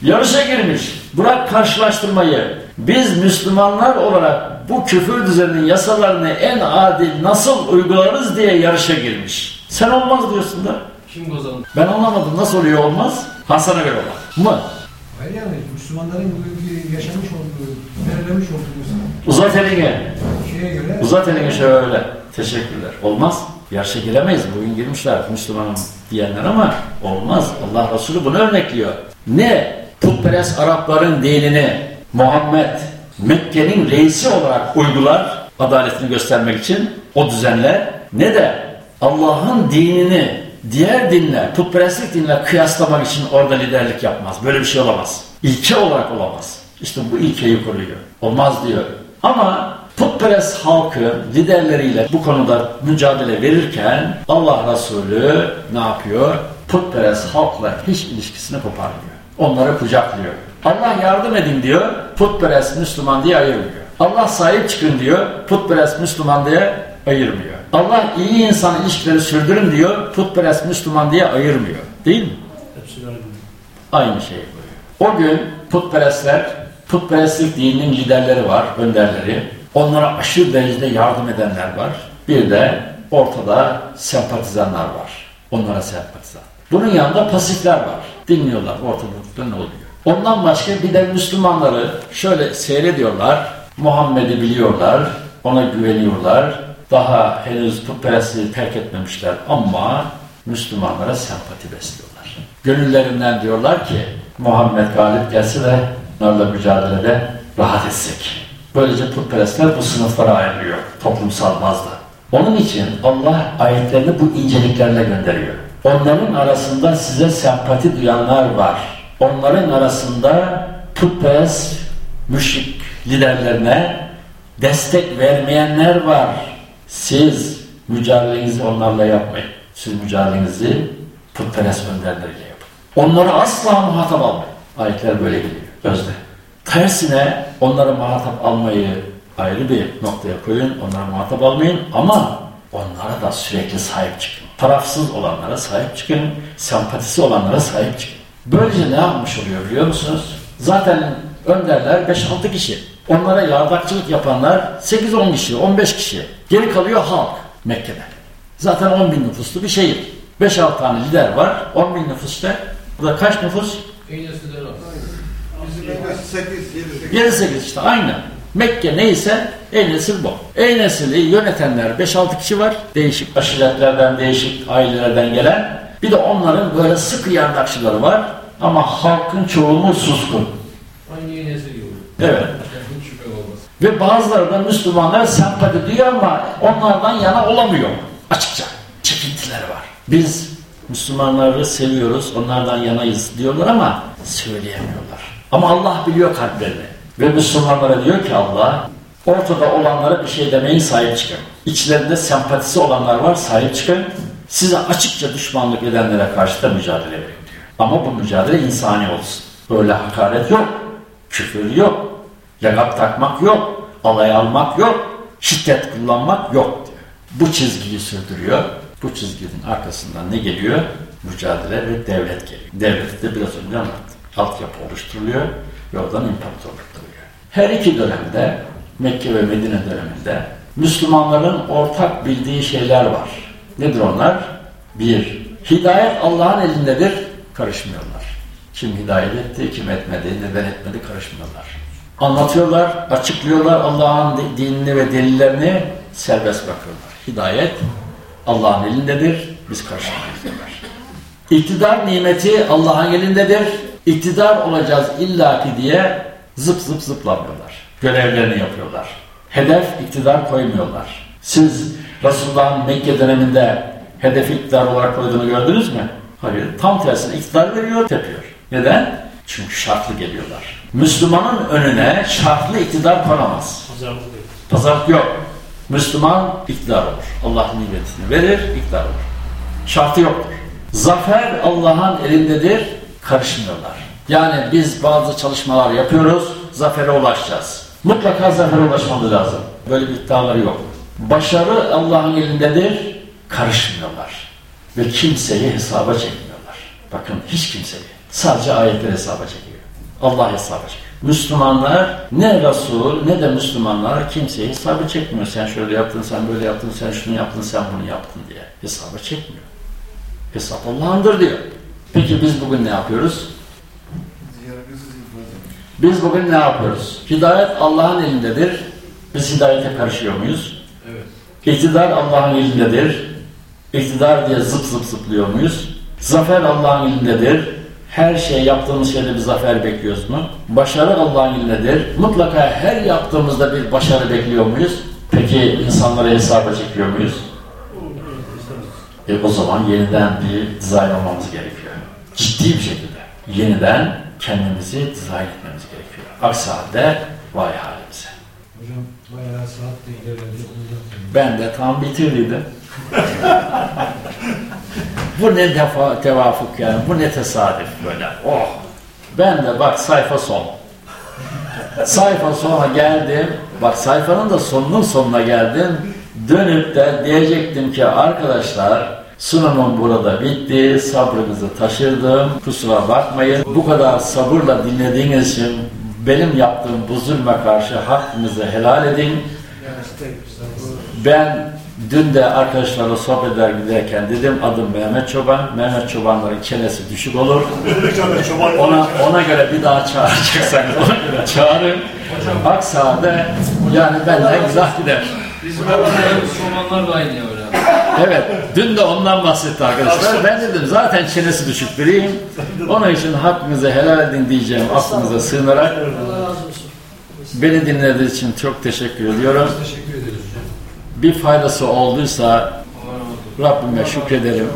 Yarışa girmiş. Bırak karşılaştırmayı. Biz Müslümanlar olarak bu küfür düzeninin yasalarını en adil nasıl uygularız diye yarışa girmiş. Sen olmaz diyorsun da. Kim kazandı? Ben anlamadım. Nasıl oluyor olmaz? Hasan'a göre olmaz. Mı? Hayır yani Müslümanların yaşamış olduğu, belirlemiş olduğu Uzat elini. şeye göre Uzat elini şöyle. Teşekkürler. Olmaz. Yarışa giremeyiz. Bugün girmişler Müslümanım diyenler ama olmaz. Allah Resulü bunu örnekliyor. Ne putperest Arapların dinini Muhammed Mekke'nin reisi olarak uygular adaletini göstermek için o düzenler ne de Allah'ın dinini diğer dinle, putperestlik dinle kıyaslamak için orada liderlik yapmaz. Böyle bir şey olamaz. İlke olarak olamaz. İşte bu ilkeyi koruyor. Olmaz diyor. Ama putperest halkı liderleriyle bu konuda mücadele verirken Allah Resulü ne yapıyor? Putperest halkla hiç ilişkisini koparmıyor. Onları kucaklıyor. Allah yardım edin diyor, putperest Müslüman diye ayırmıyor. Allah sahip çıkın diyor, putperest Müslüman diye ayırmıyor. Allah iyi insan ilişkileri sürdürün diyor, putperest Müslüman diye ayırmıyor. Değil mi? Aynı şey koyuyor. O gün putperestler, putperestlik dininin liderleri var, önderleri. Onlara aşırı derecede yardım edenler var. Bir de ortada sempatizanlar var. Onlara sempatizan. Bunun yanında pasifler var. Dinliyorlar ortalıkta ne oluyor. Ondan başka bir de Müslümanları şöyle seyrediyorlar. Muhammed'i biliyorlar. Ona güveniyorlar. Daha henüz putperestliği terk etmemişler ama Müslümanlara sempati besliyorlar. Gönüllerinden diyorlar ki Muhammed galip gelse de onlarla mücadelede rahat etsek. Böylece putperestler bu sınıflara ayrılıyor toplumsal bazda. Onun için Allah ayetlerini bu inceliklerle gönderiyor. Onların arasında size sempati duyanlar var. Onların arasında putperest müşrik liderlerine destek vermeyenler var. Siz mücadelenizi onlarla yapmayın. Siz mücadelenizi putperest önderleriyle yapın. Onları asla muhatap almayın. Ayetler böyle geliyor. Özde. Tersine onlara muhatap almayı ayrı bir noktaya koyun. Onlara muhatap almayın ama onlara da sürekli sahip çıkın. Tarafsız olanlara sahip çıkın. Sempatisi olanlara sahip çıkın. Böylece ne yapmış oluyor biliyor musunuz? Zaten önderler 5-6 kişi. Onlara yardakçılık yapanlar 8-10 kişi, 15 kişi. Geri kalıyor halk Mekke'de. Zaten 10 bin nüfuslu bir şehir. 5-6 tane lider var. 10 bin nüfusta. Burada kaç nüfus? bizim evde 8, 7, 8. 7-8 işte aynı. Mekke neyse Ey nesil bu. Ey nesili yönetenler 5-6 kişi var. Değişik aşiretlerden, değişik ailelerden gelen. Bir de onların böyle sıkı yardakçıları var. Ama halkın çoğunluğu suskun. Aynı nesil. Evet. Ve bazıları da Müslümanlar sempati duyuyor ama onlardan yana olamıyor. Açıkça. Çekintileri var. Biz Müslümanları seviyoruz, onlardan yanayız diyorlar ama söyleyemiyorlar. Ama Allah biliyor kalplerini. Ve Müslümanlara diyor ki Allah, ortada olanlara bir şey demeyin sahip çıkın. İçlerinde sempatisi olanlar var sahip çıkın. Size açıkça düşmanlık edenlere karşı da mücadele verin diyor. Ama bu mücadele insani olsun. Böyle hakaret yok, küfür yok, Lakap takmak yok, alay almak yok, şiddet kullanmak yok diyor. Bu çizgiyi sürdürüyor. Bu çizginin arkasından ne geliyor? Mücadele ve devlet geliyor. Devlet de biraz önce anlattım. Altyapı oluşturuluyor ve oradan imparatorluk doğuyor. Her iki dönemde, Mekke ve Medine döneminde Müslümanların ortak bildiği şeyler var. Nedir onlar? Bir, hidayet Allah'ın elindedir, karışmıyorlar. Kim hidayet etti, kim etmedi, neden etmedi karışmıyorlar anlatıyorlar, açıklıyorlar Allah'ın dinini ve delillerini serbest bırakıyorlar. Hidayet Allah'ın elindedir, biz karşılamayız diyorlar. İktidar nimeti Allah'ın elindedir, iktidar olacağız illaki diye zıp zıp zıplamıyorlar. Görevlerini yapıyorlar. Hedef iktidar koymuyorlar. Siz Resulullah'ın Mekke döneminde hedefi iktidar olarak koyduğunu gördünüz mü? Hayır. Tam tersine iktidar veriyor, tepiyor. Neden? Çünkü şartlı geliyorlar. Müslümanın önüne şartlı iktidar konamaz. Pazarlık yok. Müslüman iktidar olur. Allah nimetini verir, iktidar olur. Şartı yoktur. Zafer Allah'ın elindedir, karışmıyorlar. Yani biz bazı çalışmalar yapıyoruz, zafere ulaşacağız. Mutlaka zafere ulaşmamız lazım. Böyle bir iddiaları yok. Başarı Allah'ın elindedir, karışmıyorlar. Ve kimseyi hesaba çekmiyorlar. Bakın hiç kimseyi. Sadece ayetler hesaba çekiyor. Allah hesaba çekiyor. Müslümanlar ne Resul ne de Müslümanlar kimseyi hesaba çekmiyor. Sen şöyle yaptın, sen böyle yaptın, sen şunu yaptın, sen bunu yaptın diye. Hesaba çekmiyor. Hesap Allah'ındır diyor. Peki biz bugün ne yapıyoruz? Biz bugün ne yapıyoruz? Hidayet Allah'ın elindedir. Biz hidayete karışıyor muyuz? Evet. İktidar Allah'ın elindedir. İktidar diye zıp zıp zıplıyor muyuz? Zafer Allah'ın elindedir. Her şey yaptığımız şeyde bir zafer bekliyoruz mu? Başarı Allah'ın elindedir. Mutlaka her yaptığımızda bir başarı bekliyor muyuz? Peki insanları hesaba çekiyor muyuz? E o zaman yeniden bir dizayn olmamız gerekiyor. Ciddi bir şekilde. Yeniden kendimizi dizayn etmemiz gerekiyor. Aksi halde vay halimize. Hocam bayağı saat de ilerledi. Ben de tam bitirdiydim. bu ne defa tevafuk yani, bu ne tesadüf böyle. Oh! Ben de bak sayfa son. sayfa sona geldim. Bak sayfanın da sonunun sonuna geldim. Dönüp de diyecektim ki arkadaşlar sunumum burada bitti. Sabrınızı taşırdım. Kusura bakmayın. Bu kadar sabırla dinlediğiniz için benim yaptığım bu zulme karşı hakkınızı helal edin. Ben dün de arkadaşlarla sohbet eder giderken dedim adım Mehmet Çoban. Mehmet Çobanların çenesi düşük olur. Ona ona göre bir daha çağıracaksanız ona göre çağırın. Aksi halde yani benden güzel gider. Bizim Müslümanlar da aynı öyle. Evet, dün de ondan bahsetti arkadaşlar. Ben dedim zaten çenesi düşük biriyim. Onun için hakkınızı helal edin diyeceğim aklınıza sığınarak. Beni dinlediğiniz için çok teşekkür ediyorum. Bir faydası olduysa Rabbime şükrederim.